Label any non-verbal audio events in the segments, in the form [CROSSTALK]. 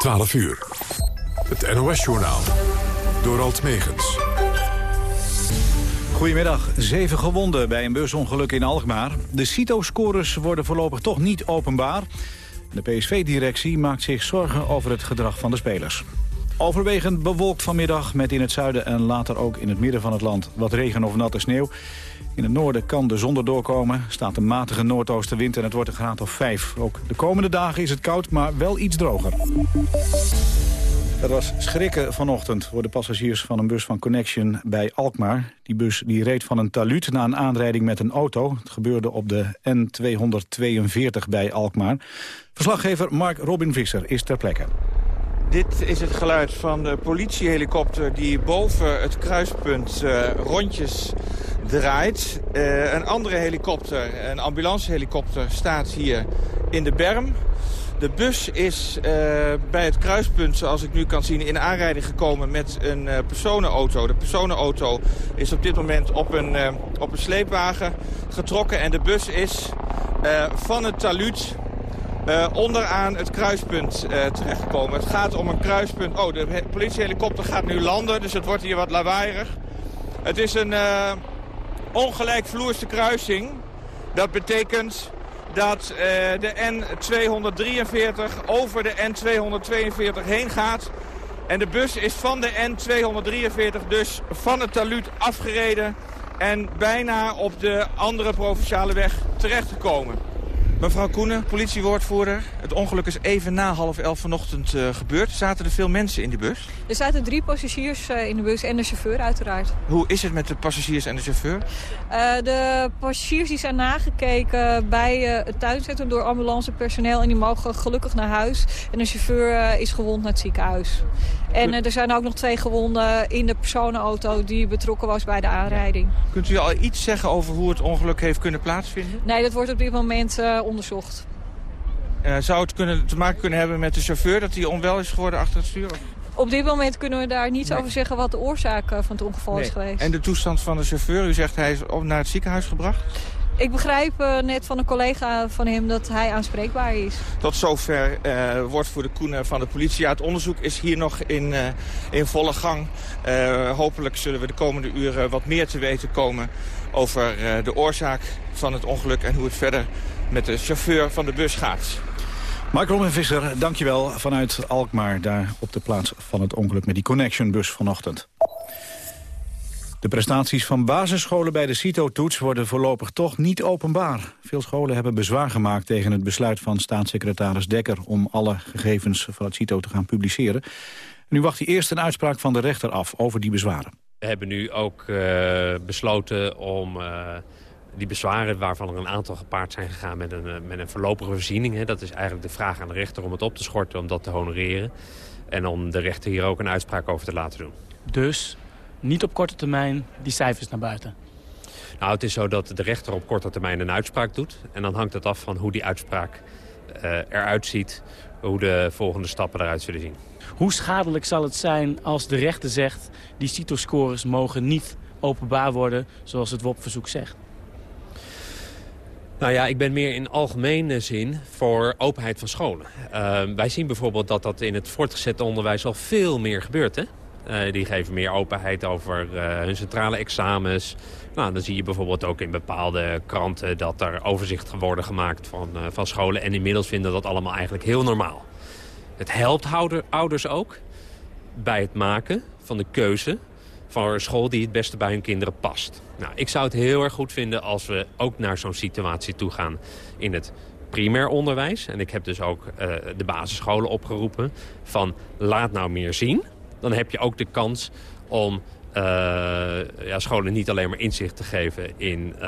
12 uur. Het NOS-journaal. Door Alt Megens. Goedemiddag. Zeven gewonden bij een busongeluk in Alkmaar. De CITO-scores worden voorlopig toch niet openbaar. De PSV-directie maakt zich zorgen over het gedrag van de spelers. Overwegend bewolkt vanmiddag met in het zuiden en later ook in het midden van het land wat regen of natte sneeuw. In het noorden kan de zon erdoor komen, staat een matige noordoostenwind en het wordt een graad of 5. Ook de komende dagen is het koud, maar wel iets droger. Dat was schrikken vanochtend voor de passagiers van een bus van Connection bij Alkmaar. Die bus die reed van een taluut na een aanrijding met een auto. Het gebeurde op de N242 bij Alkmaar. Verslaggever Mark Robin Visser is ter plekke. Dit is het geluid van de politiehelikopter die boven het kruispunt uh, rondjes draait. Uh, een andere helikopter, een ambulancehelikopter, staat hier in de berm. De bus is uh, bij het kruispunt, zoals ik nu kan zien, in aanrijding gekomen met een personenauto. De personenauto is op dit moment op een, op een sleepwagen getrokken en de bus is van het taluut uh, onderaan het kruispunt uh, terechtgekomen. Het gaat om een kruispunt. Oh, de politiehelikopter gaat nu landen, dus het wordt hier wat lawaaierig. Het is een uh, ongelijkvloerse kruising. Dat betekent dat de N243 over de N242 heen gaat. En de bus is van de N243 dus van het taluut afgereden... en bijna op de andere provinciale weg terechtgekomen. Mevrouw Koenen, politiewoordvoerder. Het ongeluk is even na half elf vanochtend uh, gebeurd. Zaten er veel mensen in die bus? Er zaten drie passagiers uh, in de bus en de chauffeur uiteraard. Hoe is het met de passagiers en de chauffeur? Uh, de passagiers die zijn nagekeken bij het tuincentrum door ambulancepersoneel... en die mogen gelukkig naar huis. En de chauffeur is gewond naar het ziekenhuis. En er zijn ook nog twee gewonden in de personenauto die betrokken was bij de aanrijding. Kunt u al iets zeggen over hoe het ongeluk heeft kunnen plaatsvinden? Nee, dat wordt op dit moment onderzocht. Uh, zou het kunnen, te maken kunnen hebben met de chauffeur dat hij onwel is geworden achter het stuur? Op dit moment kunnen we daar niets nee. over zeggen wat de oorzaak van het ongeval nee. is geweest. En de toestand van de chauffeur, u zegt hij is naar het ziekenhuis gebracht? Ik begrijp uh, net van een collega van hem dat hij aanspreekbaar is. Tot zover uh, wordt voor de Koenen van de politie. Ja, het onderzoek is hier nog in, uh, in volle gang. hopelijk zullen we de komende uren wat meer te weten komen over de oorzaak van het ongeluk... en hoe het verder met de chauffeur van de bus gaat. Mark Robin Visser, dankjewel vanuit Alkmaar... daar op de plaats van het ongeluk met die Connection-bus vanochtend. De prestaties van basisscholen bij de CITO-toets worden voorlopig toch niet openbaar. Veel scholen hebben bezwaar gemaakt tegen het besluit van staatssecretaris Dekker... om alle gegevens van het CITO te gaan publiceren. Nu wacht hij eerst een uitspraak van de rechter af over die bezwaren. We hebben nu ook uh, besloten om... Uh die bezwaren waarvan er een aantal gepaard zijn gegaan met een, met een voorlopige voorziening. Hè. Dat is eigenlijk de vraag aan de rechter om het op te schorten, om dat te honoreren. En om de rechter hier ook een uitspraak over te laten doen. Dus niet op korte termijn die cijfers naar buiten? Nou, het is zo dat de rechter op korte termijn een uitspraak doet. En dan hangt het af van hoe die uitspraak uh, eruit ziet, hoe de volgende stappen eruit zullen zien. Hoe schadelijk zal het zijn als de rechter zegt... die CITO-scores mogen niet openbaar worden zoals het WOP-verzoek zegt? Nou ja, ik ben meer in algemene zin voor openheid van scholen. Uh, wij zien bijvoorbeeld dat dat in het voortgezet onderwijs al veel meer gebeurt. Hè? Uh, die geven meer openheid over uh, hun centrale examens. Nou, dan zie je bijvoorbeeld ook in bepaalde kranten dat er overzicht worden gemaakt van, uh, van scholen. En inmiddels vinden dat allemaal eigenlijk heel normaal. Het helpt ouders ook bij het maken van de keuze van een school die het beste bij hun kinderen past. Nou, ik zou het heel erg goed vinden als we ook naar zo'n situatie toe gaan in het primair onderwijs. En ik heb dus ook uh, de basisscholen opgeroepen van laat nou meer zien. Dan heb je ook de kans om uh, ja, scholen niet alleen maar inzicht te geven in uh,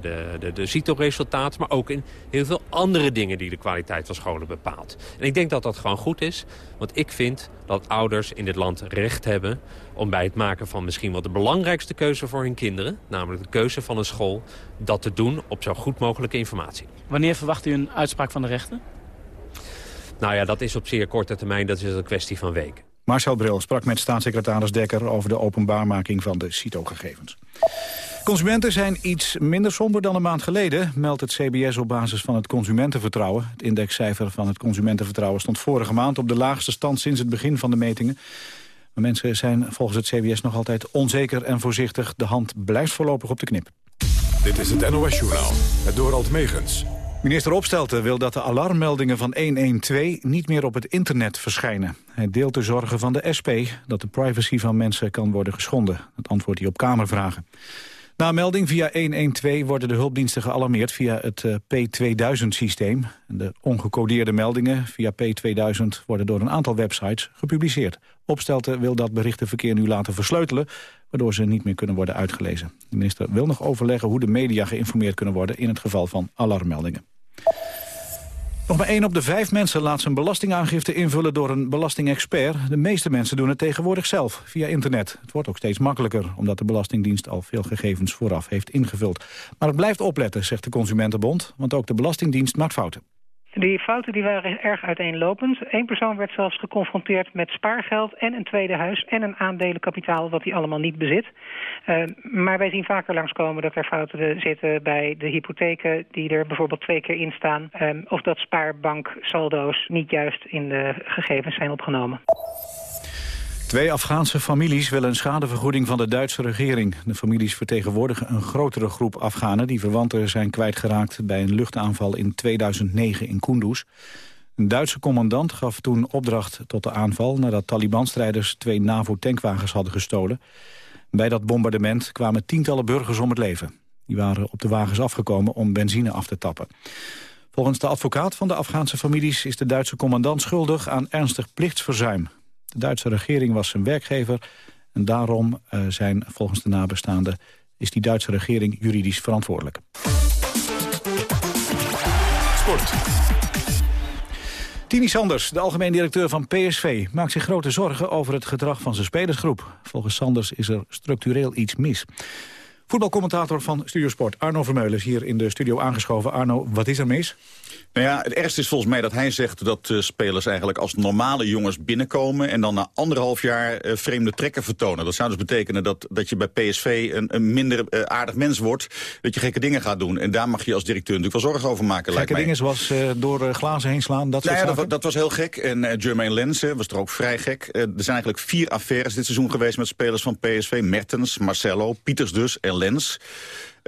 de, de, de maar ook in heel veel andere dingen die de kwaliteit van scholen bepaalt. En ik denk dat dat gewoon goed is, want ik vind dat ouders in dit land recht hebben... om bij het maken van misschien wel de belangrijkste keuze voor hun kinderen... namelijk de keuze van een school, dat te doen op zo goed mogelijke informatie. Wanneer verwacht u een uitspraak van de rechter? Nou ja, dat is op zeer korte termijn, dat is een kwestie van weken. Marcel Bril sprak met staatssecretaris Dekker over de openbaarmaking van de CITO-gegevens. Consumenten zijn iets minder somber dan een maand geleden, meldt het CBS op basis van het consumentenvertrouwen. Het indexcijfer van het consumentenvertrouwen stond vorige maand op de laagste stand sinds het begin van de metingen. Maar mensen zijn volgens het CBS nog altijd onzeker en voorzichtig. De hand blijft voorlopig op de knip. Dit is het NOS-journaal, het Dorald Megens. Minister Opstelten wil dat de alarmmeldingen van 112 niet meer op het internet verschijnen. Hij deelt de zorgen van de SP dat de privacy van mensen kan worden geschonden. Dat antwoordt hij op Kamervragen. Na melding via 112 worden de hulpdiensten gealarmeerd via het eh, P2000-systeem. De ongecodeerde meldingen via P2000 worden door een aantal websites gepubliceerd. Opstelten wil dat berichtenverkeer nu laten versleutelen, waardoor ze niet meer kunnen worden uitgelezen. De minister wil nog overleggen hoe de media geïnformeerd kunnen worden in het geval van alarmmeldingen. Nog maar één op de vijf mensen laat zijn belastingaangifte invullen door een belastingexpert. De meeste mensen doen het tegenwoordig zelf, via internet. Het wordt ook steeds makkelijker, omdat de Belastingdienst al veel gegevens vooraf heeft ingevuld. Maar het blijft opletten, zegt de Consumentenbond, want ook de Belastingdienst maakt fouten. Die fouten die waren erg uiteenlopend. Eén persoon werd zelfs geconfronteerd met spaargeld en een tweede huis en een aandelenkapitaal wat hij allemaal niet bezit. Uh, maar wij zien vaker langskomen dat er fouten zitten bij de hypotheken die er bijvoorbeeld twee keer in staan. Uh, of dat spaarbanksaldo's niet juist in de gegevens zijn opgenomen. Twee Afghaanse families willen een schadevergoeding van de Duitse regering. De families vertegenwoordigen een grotere groep Afghanen... die verwanten zijn kwijtgeraakt bij een luchtaanval in 2009 in Kunduz. Een Duitse commandant gaf toen opdracht tot de aanval... nadat Taliban-strijders twee NAVO-tankwagens hadden gestolen. Bij dat bombardement kwamen tientallen burgers om het leven. Die waren op de wagens afgekomen om benzine af te tappen. Volgens de advocaat van de Afghaanse families is de Duitse commandant schuldig aan ernstig plichtsverzuim. De Duitse regering was zijn werkgever en daarom uh, zijn volgens de nabestaanden is die Duitse regering juridisch verantwoordelijk. Sport. Tini Sanders, de algemeen directeur van PSV, maakt zich grote zorgen over het gedrag van zijn spelersgroep. Volgens Sanders is er structureel iets mis. Voetbalcommentator van Studiosport Arno Vermeulen is hier in de studio aangeschoven. Arno, wat is er mis? Nou ja, het ergste is volgens mij dat hij zegt dat uh, spelers eigenlijk als normale jongens binnenkomen... en dan na anderhalf jaar uh, vreemde trekken vertonen. Dat zou dus betekenen dat, dat je bij PSV een, een minder uh, aardig mens wordt... dat je gekke dingen gaat doen. En daar mag je als directeur natuurlijk wel zorgen over maken, Gekke dingen zoals door glazen heen slaan, dat nou ja, dat, dat, was heel gek. En Jermaine Lensen was er ook vrij gek. er zijn eigenlijk vier affaires dit seizoen geweest met spelers van PSV. Mertens, Marcelo, Pieters dus en Lens.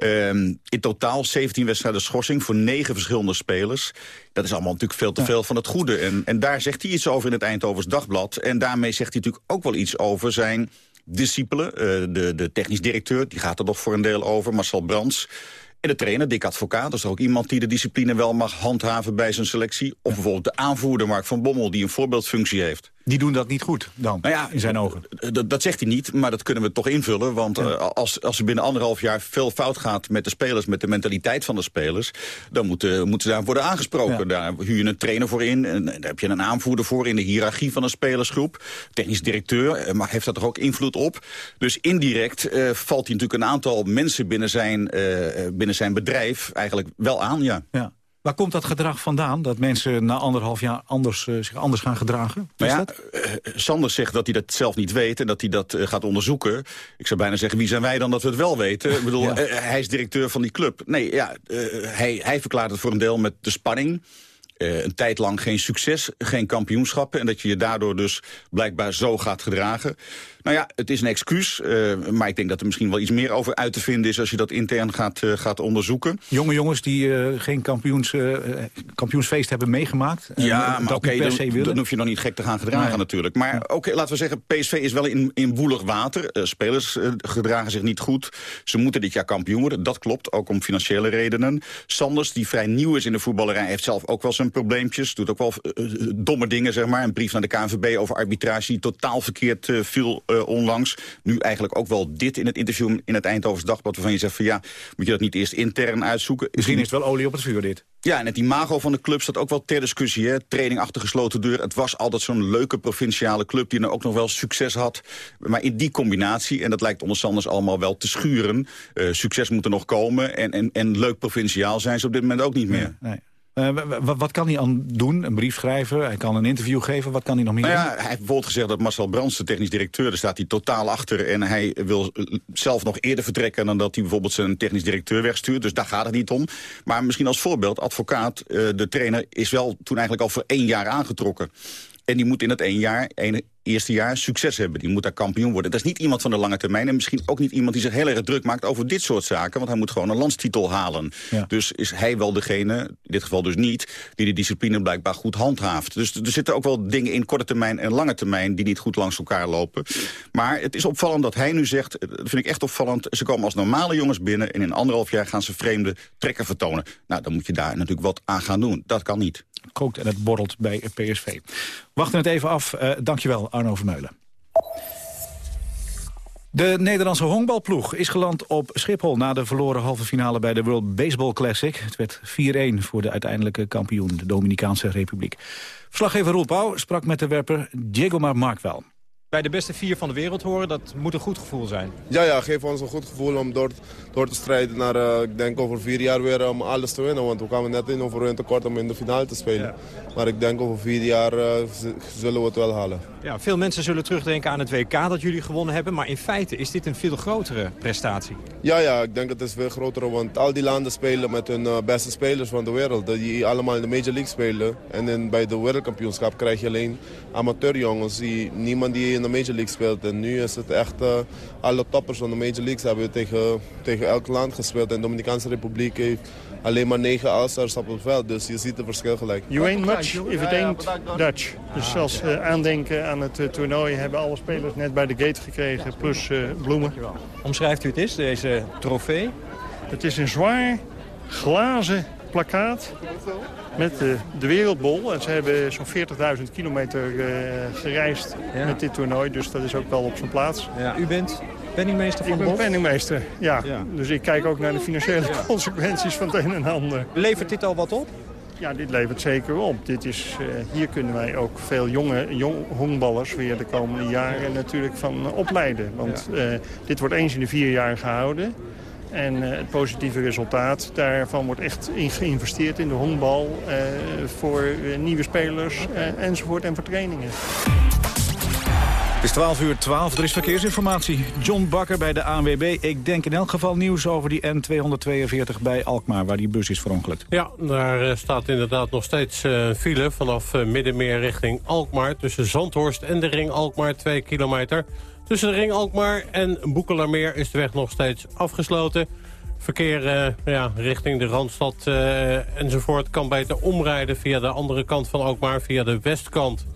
Um, in totaal 17 wedstrijden schorsing voor negen verschillende spelers. Dat is allemaal natuurlijk veel te veel van het goede. En, en daar zegt hij iets over in het Eindhovens Dagblad. En daarmee zegt hij natuurlijk ook wel iets over zijn discipelen. Uh, de, de technisch directeur, die gaat er nog voor een deel over, Marcel Brands. En de trainer, Dick Advocaat, dat is ook iemand die de discipline wel mag handhaven bij zijn selectie. Of bijvoorbeeld de aanvoerder Mark van Bommel, die een voorbeeldfunctie heeft. Die doen dat niet goed dan, nou ja, in zijn ogen? Dat zegt hij niet, maar dat kunnen we toch invullen. Want ja. uh, als, als er binnen anderhalf jaar veel fout gaat met de spelers... met de mentaliteit van de spelers... dan moeten, moeten ze daar worden aangesproken. Ja. Daar huur je een trainer voor in. En daar heb je een aanvoerder voor in de hiërarchie van een spelersgroep. Technisch directeur uh, maar heeft dat toch ook invloed op. Dus indirect uh, valt hij natuurlijk een aantal mensen binnen zijn, binnen zijn bedrijf... eigenlijk wel aan, ja. ja. Waar komt dat gedrag vandaan? Dat mensen na anderhalf jaar anders, uh, zich anders gaan gedragen? Nou ja, uh, Sanders zegt dat hij dat zelf niet weet en dat hij dat uh, gaat onderzoeken. Ik zou bijna zeggen, wie zijn wij dan dat we het wel weten? Ik bedoel, [LAUGHS] ja. hij is directeur van die club. Nee, ja, hij, hij verklaart het voor een deel met de spanning. Uh, een tijd lang geen succes, geen kampioenschappen... en dat je je daardoor dus blijkbaar zo gaat gedragen. Nou ja, het is een excuus, uh, maar ik denk dat er misschien wel iets meer over uit te vinden is... als je dat intern gaat, uh, gaat onderzoeken. Jonge jongens die uh, geen kampioens, kampioensfeest hebben meegemaakt. Ja, maar oké, okay, dan, dan hoef je nog niet gek te gaan gedragen nee. natuurlijk. Maar oké, okay, laten we zeggen, PSV is wel in, in woelig water. spelers gedragen zich niet goed. Ze moeten dit jaar kampioen worden, dat klopt, ook om financiële redenen. Sanders, die vrij nieuw is in de voetballerij, heeft zelf ook wel zijn probleempjes. Doet ook wel domme dingen, zeg maar. Een brief naar de KNVB over arbitrage die totaal verkeerd viel uh, onlangs. Nu eigenlijk ook wel dit in het interview in het Eindhovens Dagblad... waarvan je zegt van ja, moet je dat niet eerst intern uitzoeken? Misschien is het wel olie op het vuur dit. Ja, en het imago van de club staat ook wel ter discussie. Hè? Training achter gesloten deur. Het was altijd zo'n leuke provinciale club die nou ook nog wel succes had. Maar in die combinatie, en dat lijkt onder Sanders allemaal wel te schuren... Uh, succes moet er nog komen en, en, en leuk provinciaal zijn ze op dit moment ook niet meer. Nee, nee. Uh, wat kan hij aan doen? Een brief schrijven? Hij kan een interview geven? Wat kan hij nog meer nou ja, doen? Hij heeft bijvoorbeeld gezegd dat Marcel Brands, de technisch directeur... daar staat hij totaal achter. En hij wil zelf nog eerder vertrekken... dan dat hij bijvoorbeeld zijn technisch directeur wegstuurt. Dus daar gaat het niet om. Maar misschien als voorbeeld, advocaat, uh, de trainer... is wel toen eigenlijk al voor één jaar aangetrokken. En die moet in dat één jaar, eerste jaar succes hebben. Die moet daar kampioen worden. Dat is niet iemand van de lange termijn. En misschien ook niet iemand die zich heel erg druk maakt over dit soort zaken. Want hij moet gewoon een landstitel halen. Ja. Dus is hij wel degene, in dit geval dus niet... die de discipline blijkbaar goed handhaaft. Dus er zitten ook wel dingen in korte termijn en lange termijn... die niet goed langs elkaar lopen. Maar het is opvallend dat hij nu zegt... dat vind ik echt opvallend... ze komen als normale jongens binnen... en in anderhalf jaar gaan ze vreemde trekken vertonen. Nou, dan moet je daar natuurlijk wat aan gaan doen. Dat kan niet kookt en het borrelt bij PSV. Wachten het even af. Uh, dankjewel, Arno Vermeulen. De Nederlandse honkbalploeg is geland op Schiphol... na de verloren halve finale bij de World Baseball Classic. Het werd 4-1 voor de uiteindelijke kampioen, de Dominicaanse Republiek. Verslaggever Roel Pauw sprak met de werper Diego Markwell bij de beste vier van de wereld horen, dat moet een goed gevoel zijn. Ja, ja, geef ons een goed gevoel om door, door te strijden naar, uh, ik denk over vier jaar weer om alles te winnen. Want we kwamen net in over een tekort om in de finale te spelen. Ja. Maar ik denk over vier jaar uh, zullen we het wel halen. Ja, veel mensen zullen terugdenken aan het WK dat jullie gewonnen hebben. Maar in feite is dit een veel grotere prestatie. Ja, ja, ik denk dat het is veel groter. Want al die landen spelen met hun uh, beste spelers van de wereld. Die allemaal in de Major League spelen. En in, bij de wereldkampioenschap krijg je alleen amateurjongens. Die, niemand die in de Major League speelt. En nu is het echt, uh, alle toppers van de Major Leagues hebben tegen, tegen elk land gespeeld. En de Dominicaanse Republiek heeft alleen maar negen All-Stars op het veld. Dus je ziet het verschil gelijk. You ain't much if it ain't Dutch. Dus als uh, aandenken aan het uh, toernooi hebben alle spelers net bij de gate gekregen. Plus uh, bloemen. Omschrijft u het eens, deze trofee? Het is een zwaar glazen plakkaat met de, de wereldbol. En ze hebben zo'n 40.000 kilometer uh, gereisd ja. met dit toernooi. Dus dat is ook wel op zijn plaats. Ja. U bent penningmeester van ik de ben penningmeester, ja. ja. Dus ik kijk ook naar de financiële consequenties van het een en ander. Levert dit al wat op? Ja, dit levert zeker op. Dit is, uh, hier kunnen wij ook veel jonge jong, honkballers weer de komende jaren natuurlijk van uh, opleiden. Want uh, dit wordt eens in de vier jaar gehouden. En uh, het positieve resultaat, daarvan wordt echt in geïnvesteerd in de honkbal... Uh, voor uh, nieuwe spelers enzovoort en voor trainingen. Het is 12 uur 12, er is verkeersinformatie. John Bakker bij de ANWB. Ik denk in elk geval nieuws over die N242 bij Alkmaar... waar die bus is verongelukt. Ja, daar staat inderdaad nog steeds een file... vanaf Middenmeer richting Alkmaar... tussen Zandhorst en de ring Alkmaar, 2 kilometer... Tussen de ring Alkmaar en Boekelaarmeer is de weg nog steeds afgesloten. Verkeer uh, ja, richting de Randstad uh, enzovoort kan beter omrijden via de andere kant van Alkmaar, via de westkant.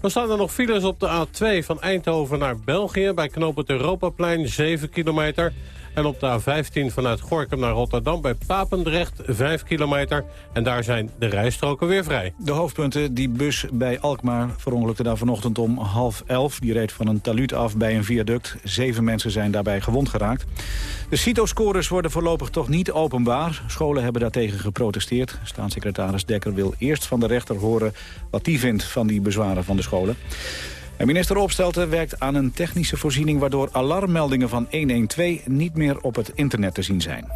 Dan staan er nog files op de A2 van Eindhoven naar België... bij knooppunt Europaplein, 7 kilometer. En op de A15 vanuit Gorkum naar Rotterdam bij Papendrecht, 5 kilometer. En daar zijn de rijstroken weer vrij. De hoofdpunten, die bus bij Alkmaar verongelukte daar vanochtend om half elf. Die reed van een taluut af bij een viaduct. Zeven mensen zijn daarbij gewond geraakt. De CITO-scores worden voorlopig toch niet openbaar. Scholen hebben daartegen geprotesteerd. Staatssecretaris Dekker wil eerst van de rechter horen... wat die vindt van die bezwaren van de scholen. En minister Opstelten werkt aan een technische voorziening... waardoor alarmmeldingen van 112 niet meer op het internet te zien zijn.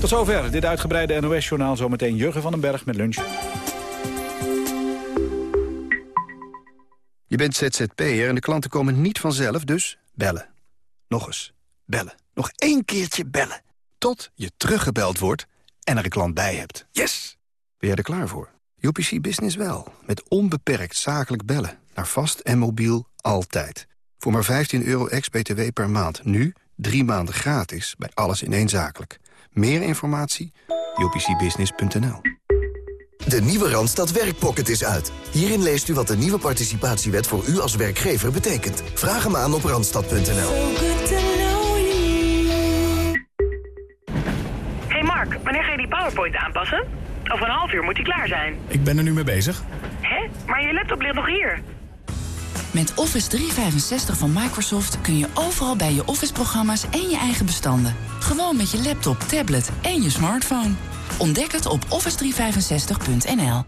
Tot zover dit uitgebreide NOS-journaal. Zometeen Jurgen van den Berg met lunch. Je bent ZZP'er en de klanten komen niet vanzelf, dus bellen. Nog eens. Bellen. Nog één keertje bellen. Tot je teruggebeld wordt en er een klant bij hebt. Yes! Ben jij er klaar voor? UPC Business wel. Met onbeperkt zakelijk bellen. Naar vast en mobiel altijd. Voor maar 15 euro ex-BTW per maand. Nu drie maanden gratis bij alles in één zakelijk. Meer informatie? upcbusiness.nl De nieuwe Randstad Werkpocket is uit. Hierin leest u wat de nieuwe participatiewet voor u als werkgever betekent. Vraag hem aan op randstad.nl. Hey Mark, wanneer ga je die PowerPoint aanpassen? Over een half uur moet die klaar zijn. Ik ben er nu mee bezig. Hè? Maar je laptop ligt nog hier. Met Office 365 van Microsoft kun je overal bij je Office-programma's en je eigen bestanden. Gewoon met je laptop, tablet en je smartphone. Ontdek het op office365.nl.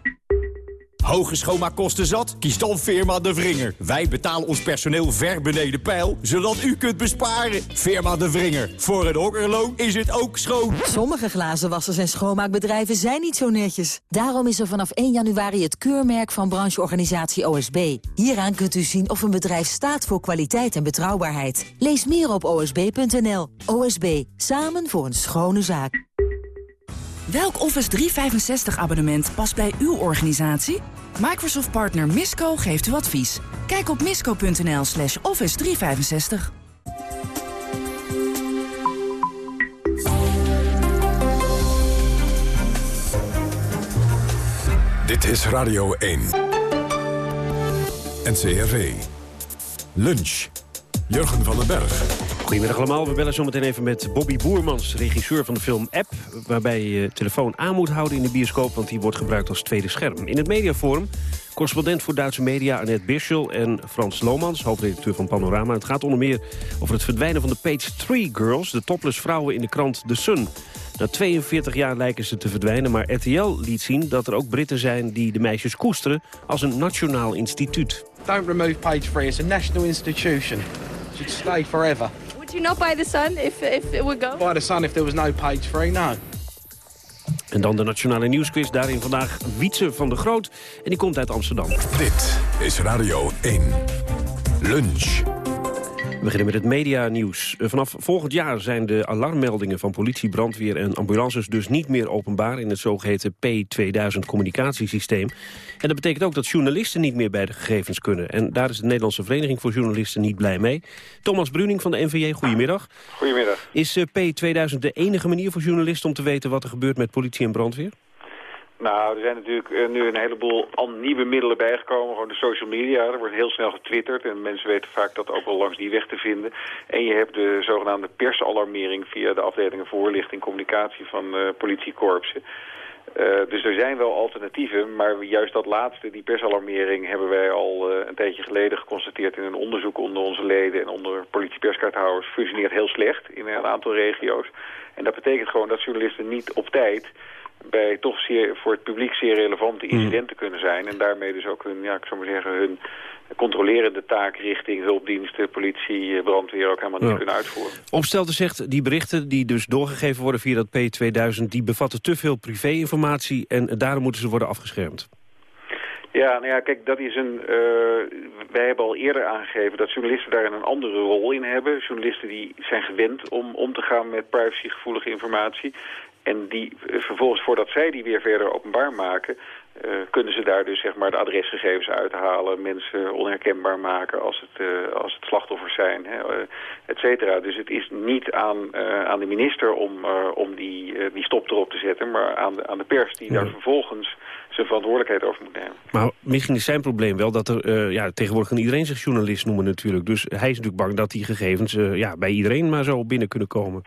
Hoge schoonmaakkosten zat? Kies dan Firma De Vringer. Wij betalen ons personeel ver beneden pijl, zodat u kunt besparen. Firma De Vringer. Voor een hokkerloon is het ook schoon. Sommige glazenwassers en schoonmaakbedrijven zijn niet zo netjes. Daarom is er vanaf 1 januari het keurmerk van brancheorganisatie OSB. Hieraan kunt u zien of een bedrijf staat voor kwaliteit en betrouwbaarheid. Lees meer op osb.nl. OSB, samen voor een schone zaak. Welk Office 365 abonnement past bij uw organisatie? Microsoft partner Misco geeft u advies. Kijk op misco.nl slash office 365. Dit is Radio 1. NCRV. Lunch. Jurgen van den Berg. Goedemiddag allemaal. We bellen zometeen even met Bobby Boermans, regisseur van de film App... waarbij je telefoon aan moet houden in de bioscoop... want die wordt gebruikt als tweede scherm. In het mediaforum correspondent voor Duitse media Annette Birschel... en Frans Lomans, hoofdredacteur van Panorama. Het gaat onder meer over het verdwijnen van de Page 3 Girls... de topless vrouwen in de krant The Sun. Na 42 jaar lijken ze te verdwijnen, maar RTL liet zien... dat er ook Britten zijn die de meisjes koesteren als een nationaal instituut. Don't remove Page 3. It's a national institution. It should stay forever. You not buy the Sun if, if it would go? Buy the Sun if there was no Page 3? No. En dan de Nationale Nieuwsquiz. Daarin vandaag Wietse van de Groot. En die komt uit Amsterdam. Dit is Radio 1. Lunch. We beginnen met het media-nieuws. Vanaf volgend jaar zijn de alarmmeldingen van politie, brandweer en ambulances dus niet meer openbaar in het zogeheten P2000 communicatiesysteem. En dat betekent ook dat journalisten niet meer bij de gegevens kunnen. En daar is de Nederlandse Vereniging voor Journalisten niet blij mee. Thomas Bruning van de NVJ, goedemiddag. Goedemiddag. Is eh, P2000 de enige manier voor journalisten om te weten wat er gebeurt met politie en brandweer? Nou, er zijn natuurlijk eh, nu een heleboel nieuwe middelen bijgekomen. Gewoon de social media, er wordt heel snel getwitterd. En mensen weten vaak dat ook wel langs die weg te vinden. En je hebt de zogenaamde persalarmering via de afdelingen voorlichting communicatie van eh politiekorpsen. Eh, dus er zijn wel alternatieven, maar juist dat laatste, die persalarmering, hebben wij al een tijdje geleden geconstateerd in een onderzoek onder onze leden en onder politieperskaarthouders. Functioneert heel slecht in een aantal regio's. En dat betekent gewoon dat journalisten niet op tijd bij toch zeer, voor het publiek zeer relevante incidenten kunnen zijn. En daarmee dus ook hun, ja, ik zou maar zeggen, hun controlerende taak richting hulpdiensten, politie, eh, brandweer ook helemaal niet Ja. kunnen uitvoeren. Opstelten zegt, die berichten die dus doorgegeven worden via dat P2000... die bevatten te veel privé-informatie en daarom moeten ze worden afgeschermd. Ja, nou ja, kijk, dat is een... eh, wij hebben al eerder aangegeven dat journalisten daar een andere rol in hebben. Journalisten die zijn gewend om om te gaan met privacygevoelige informatie. En die eh, vervolgens, voordat zij die weer verder openbaar maken... eh, kunnen ze daar dus zeg maar de adresgegevens uithalen, mensen onherkenbaar maken als het, eh, als het slachtoffers zijn, hè, et cetera. Dus het is niet aan, aan de minister om, om die, die stop erop te zetten, maar aan de, aan de pers die daar vervolgens zijn verantwoordelijkheid over moet nemen. Maar misschien is zijn probleem wel dat er... ja, tegenwoordig kan iedereen zich journalist noemen natuurlijk. Dus hij is natuurlijk bang dat die gegevens ja, bij iedereen maar zo binnen kunnen komen.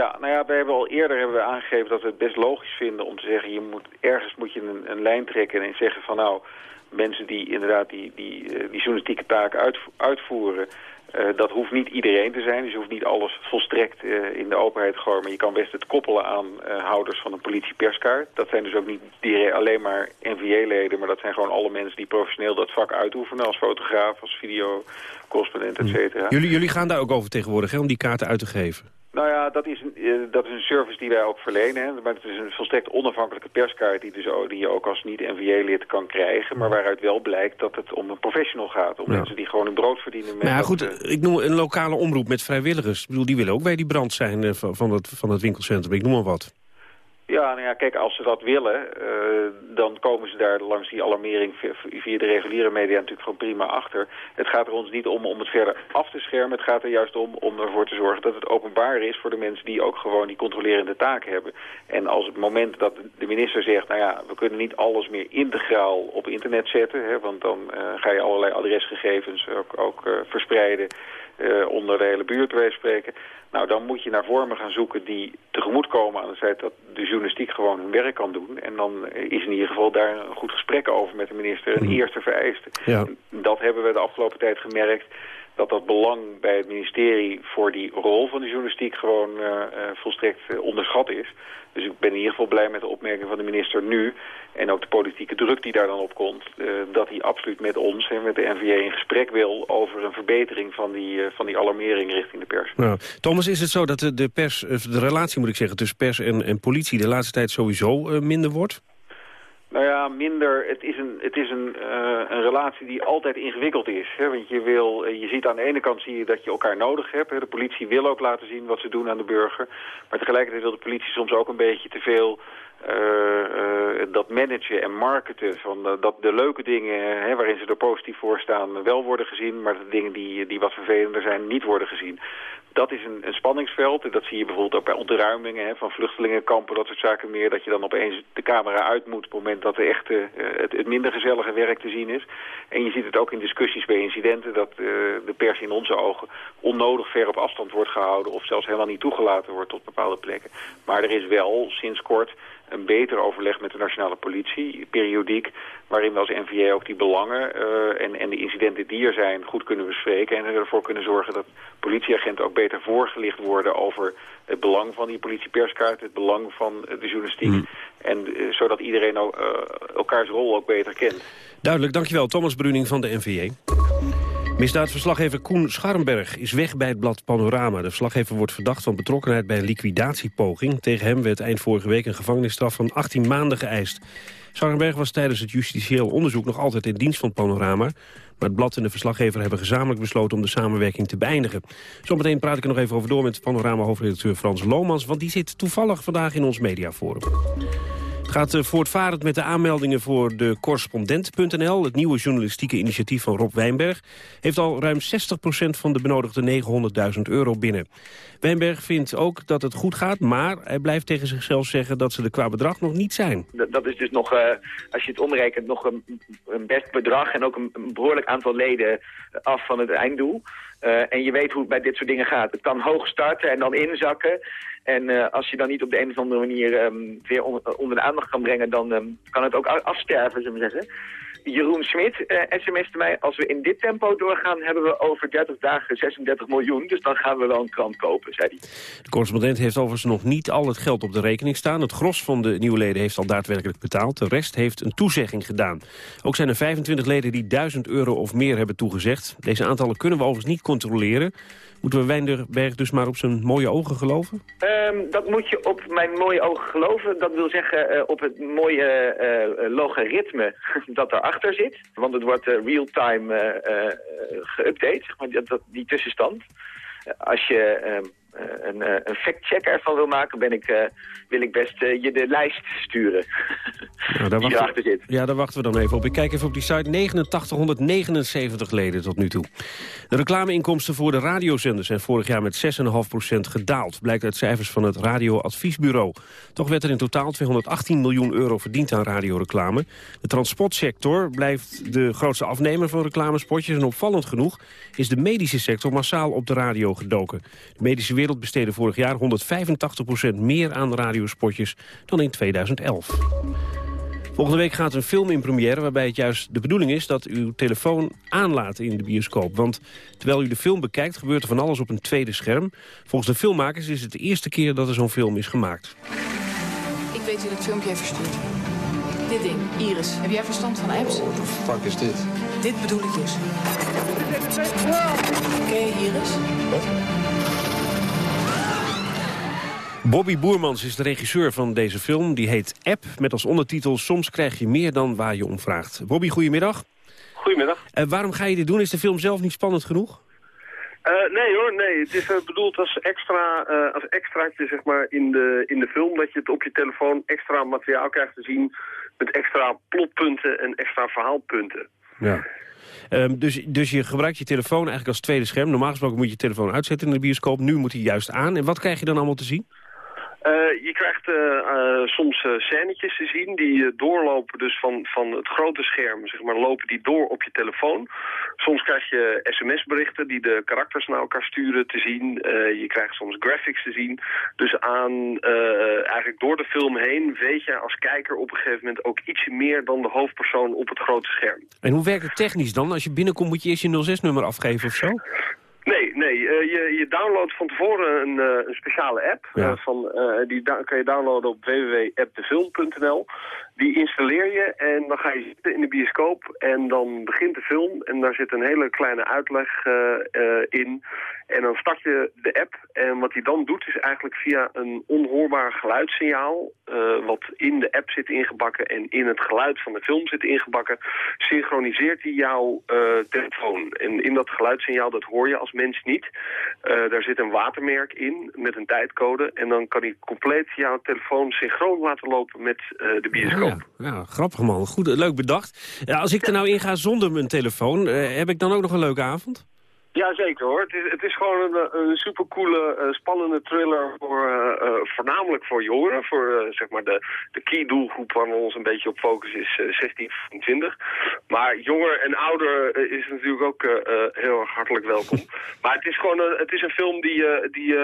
Ja, nou ja, we hebben al eerder hebben we aangegeven dat we het best logisch vinden om te zeggen, je moet, ergens moet je een, een lijn trekken en zeggen van nou, mensen die inderdaad die, die, eh, die journalistieke taak uitvoeren, eh, dat hoeft niet iedereen te zijn. Dus je hoeft niet alles volstrekt eh, in de openheid te gooien, maar je kan best het koppelen aan houders van een politieperskaart. Dat zijn dus ook niet alleen maar NVA-leden, maar dat zijn gewoon alle mensen die professioneel dat vak uitoefenen als fotograaf, als videocorrespondent, et cetera. Jullie, jullie gaan daar ook over tegenwoordig, hè, om die kaarten uit te geven. Nou ja, dat is, een, eh, dat is een service die wij ook verlenen. Hè. Maar het is een volstrekt onafhankelijke perskaart die, dus, ook- die je ook als niet-NVA-lid kan krijgen. Maar waaruit wel blijkt dat het om een professional gaat. Om Ja. mensen die gewoon hun brood verdienen. Met Maar ja, goed, eh, ik noem een lokale omroep met vrijwilligers. Ik bedoel, die willen ook bij die brand zijn eh, van, van, het, van het winkelcentrum. Ik noem maar wat. Ja, nou ja, kijk, als ze dat willen, eh, dan komen ze daar langs die alarmering via, de reguliere media natuurlijk gewoon prima achter. Het gaat er ons niet om om het verder af te schermen. Het gaat er juist om om ervoor te zorgen dat het openbaar is voor de mensen die ook gewoon die controlerende taak hebben. En als het moment dat de minister zegt, nou ja, we kunnen niet alles meer integraal op internet zetten, hè, want dan eh, ga je allerlei adresgegevens ook, ook eh, verspreiden eh, onder de hele buurt, van spreken. Nou, dan moet je naar vormen gaan zoeken die tegemoetkomen aan het feit dat de journalistiek gewoon hun werk kan doen. En dan is in ieder geval daar een goed gesprek over met de minister een eerste vereiste. Ja. Dat hebben we de afgelopen tijd gemerkt. Dat dat belang bij het ministerie voor die rol van de journalistiek gewoon volstrekt onderschat is. Dus ik ben in ieder geval blij met de opmerking van de minister nu... en ook de politieke druk die daar dan op komt... dat hij absoluut met ons en met de NVA in gesprek wil... over een verbetering van die, van die alarmering richting de pers. Nou, Thomas, is het zo dat de, de, pers, de relatie moet ik zeggen, tussen pers en, en politie... de laatste tijd sowieso minder wordt? Nou ja, minder. Het is een, het is een, uh, een relatie die altijd ingewikkeld is. Hè? Want je, wil, je ziet aan de ene kant zie je dat je elkaar nodig hebt. Hè? De politie wil ook laten zien wat ze doen aan de burger. Maar tegelijkertijd wil de politie soms ook een beetje te veel uh, dat managen en marketen. Van, dat de leuke dingen hè, waarin ze er positief voor staan wel worden gezien. Maar de dingen die, die wat vervelender zijn niet worden gezien dat is een, spanningsveld. En dat zie je bijvoorbeeld ook bij ontruimingen hè, van vluchtelingenkampen, dat soort zaken meer. Dat je dan opeens de camera uit moet op het moment dat de echte, uh, het, minder gezellige werk te zien is. En je ziet het ook in discussies bij incidenten dat uh, de pers in onze ogen onnodig ver op afstand wordt gehouden of zelfs helemaal niet toegelaten wordt tot bepaalde plekken. Maar er is wel sinds kort een beter overleg met de nationale politie, periodiek, waarin we als NVA ook die belangen uh, en, en de incidenten die er zijn goed kunnen bespreken en ervoor kunnen zorgen dat politieagenten ook beter voorgelicht worden over het belang van die politieperskaart, het belang van de journalistiek, mm. en uh, zodat iedereen ook, uh, elkaars rol ook beter kent. Duidelijk, dankjewel. Thomas Bruning van de NVA. Misdaadverslaggever Koen Scharrenberg is weg bij het blad Panorama. De verslaggever wordt verdacht van betrokkenheid bij een liquidatiepoging. Tegen hem werd eind vorige week een gevangenisstraf van 18 maanden geëist. Scharrenberg was tijdens het justitieel onderzoek nog altijd in dienst van Panorama. Maar het blad en de verslaggever hebben gezamenlijk besloten om de samenwerking te beëindigen. Zometeen praat ik er nog even over door met Panorama-hoofdredacteur Frans Lomans... want die zit toevallig vandaag in ons mediaforum gaat eh, voortvarend met de aanmeldingen voor de correspondent.nl. Het nieuwe journalistieke initiatief van Rob Wijnberg... heeft al ruim 60% van de benodigde 900.000 euro binnen. Wijnberg vindt ook dat het goed gaat, maar hij blijft tegen zichzelf zeggen... dat ze er qua bedrag nog niet zijn. Dat is dus nog, uh, als je het omrekent, nog een, best bedrag... en ook een behoorlijk aantal leden af van het einddoel... Uh, en je weet hoe het bij dit soort dingen gaat. Het kan hoog starten en dan inzakken. En uh, als je dan niet op de een of andere manier um, weer onder, onder de aandacht kan brengen... dan um, kan het ook afsterven, zullen we zeggen. Jeroen Smit uh, sms'te mij, als we in dit tempo doorgaan... hebben we over 30 dagen 36 miljoen, dus dan gaan we wel een krant kopen, zei hij. De correspondent heeft overigens nog niet al het geld op de rekening staan. Het gros van de nieuwe leden heeft al daadwerkelijk betaald. De rest heeft een toezegging gedaan. Ook zijn er 25 leden die 1000 euro of meer hebben toegezegd. Deze aantallen kunnen we overigens niet controleren. Moeten we Wijnberg dus maar op zijn mooie ogen geloven? Um, dat moet je op mijn mooie ogen geloven. Dat wil zeggen uh, op het mooie uh, logaritme [LAUGHS] dat erachter zit. Want het wordt real-time geüpdate, die tussenstand. Als je ehm, een, een fact-check ervan wil maken, ben ik, wil ik best je de lijst sturen. Nou, daar [LAUGHS] die erachter zit. Ja, daar wachten we dan even op. Ik kijk even op die site. 8979 leden tot nu toe. De reclameinkomsten voor de radiozenders zijn vorig jaar met 6,5% gedaald. Blijkt uit cijfers van het radioadviesbureau. Toch werd er in totaal 218 miljoen euro verdiend aan radioreclame. De transportsector blijft de grootste afnemer van reclamespotjes. En opvallend genoeg is de medische sector massaal op de radio gedoken. De medische wereld besteedde vorig jaar 185% meer aan radiospotjes dan in 2011. Volgende week gaat een film in première waarbij het juist de bedoeling is dat u uw telefoon aanlaat in de bioscoop. Want terwijl u de film bekijkt gebeurt er van alles op een tweede scherm. Volgens de filmmakers is het de eerste keer dat er zo'n film is gemaakt. Ik weet wie dat filmpje heeft verstuurd. Dit ding, Iris. Heb jij verstand van apps? What the fuck is dit? Dit bedoel ik dus. Je Iris? Wat? Bobby Boermans is de regisseur van deze film. Die heet App, met als ondertitel Soms krijg je meer dan waar je om vraagt. Bobby, goedemiddag. Goedemiddag. Uh, waarom ga je dit doen? Is de film zelf niet spannend genoeg? Uh, nee hoor, nee. Het is uh, bedoeld als extra, als extraatje zeg maar, in, de, in de film. Dat je het op je telefoon extra materiaal krijgt te zien met extra plotpunten en extra verhaalpunten. Ja. Um, dus, dus je gebruikt je telefoon eigenlijk als tweede scherm. Normaal gesproken moet je je telefoon uitzetten in de bioscoop. Nu moet hij juist aan. En wat krijg je dan allemaal te zien? Eh, je krijgt eh, eh, soms scènetjes te zien die doorlopen dus van, van het grote scherm, zeg maar, lopen die door op je telefoon. Soms krijg je sms-berichten die de karakters naar elkaar sturen te zien. je krijgt soms graphics te zien. Dus aan, eigenlijk door de film heen weet je als kijker op een gegeven moment ook ietsje meer dan de hoofdpersoon op het grote scherm. En hoe werkt het technisch dan? Als je binnenkomt moet je eerst je 06-nummer afgeven of zo? Nee, nee. Uh, je, je downloadt van tevoren een, uh, een speciale app. Ja. Uh, van, die kan je downloaden op www.appdefilm.nl. Die installeer je en dan ga je zitten in de bioscoop en dan begint de film. En daar zit een hele kleine uitleg in. En dan start je de app en wat hij dan doet is eigenlijk via een onhoorbaar geluidssignaal... wat in de app zit ingebakken en in het geluid van de film zit ingebakken... synchroniseert hij jouw telefoon. En in dat geluidssignaal, dat hoor je als mens niet. Uh, daar zit een watermerk in met een tijdcode. En dan kan hij compleet jouw telefoon synchroon laten lopen met de bioscoop. Ja, ja, grappig man. Goed, leuk bedacht. Als ik er nou in ga zonder mijn telefoon, heb ik dan ook nog een leuke avond? Ja, zeker hoor. Het is, het is gewoon een, een supercoole, uh, spannende thriller voor, uh, uh, voornamelijk voor jongeren. Voor zeg maar de, de key doelgroep waar we ons een beetje op focussen is 16 van 20. Maar jonger en ouder is natuurlijk ook heel erg hartelijk welkom. [LAUGHS] maar het is gewoon een, het is een film die, die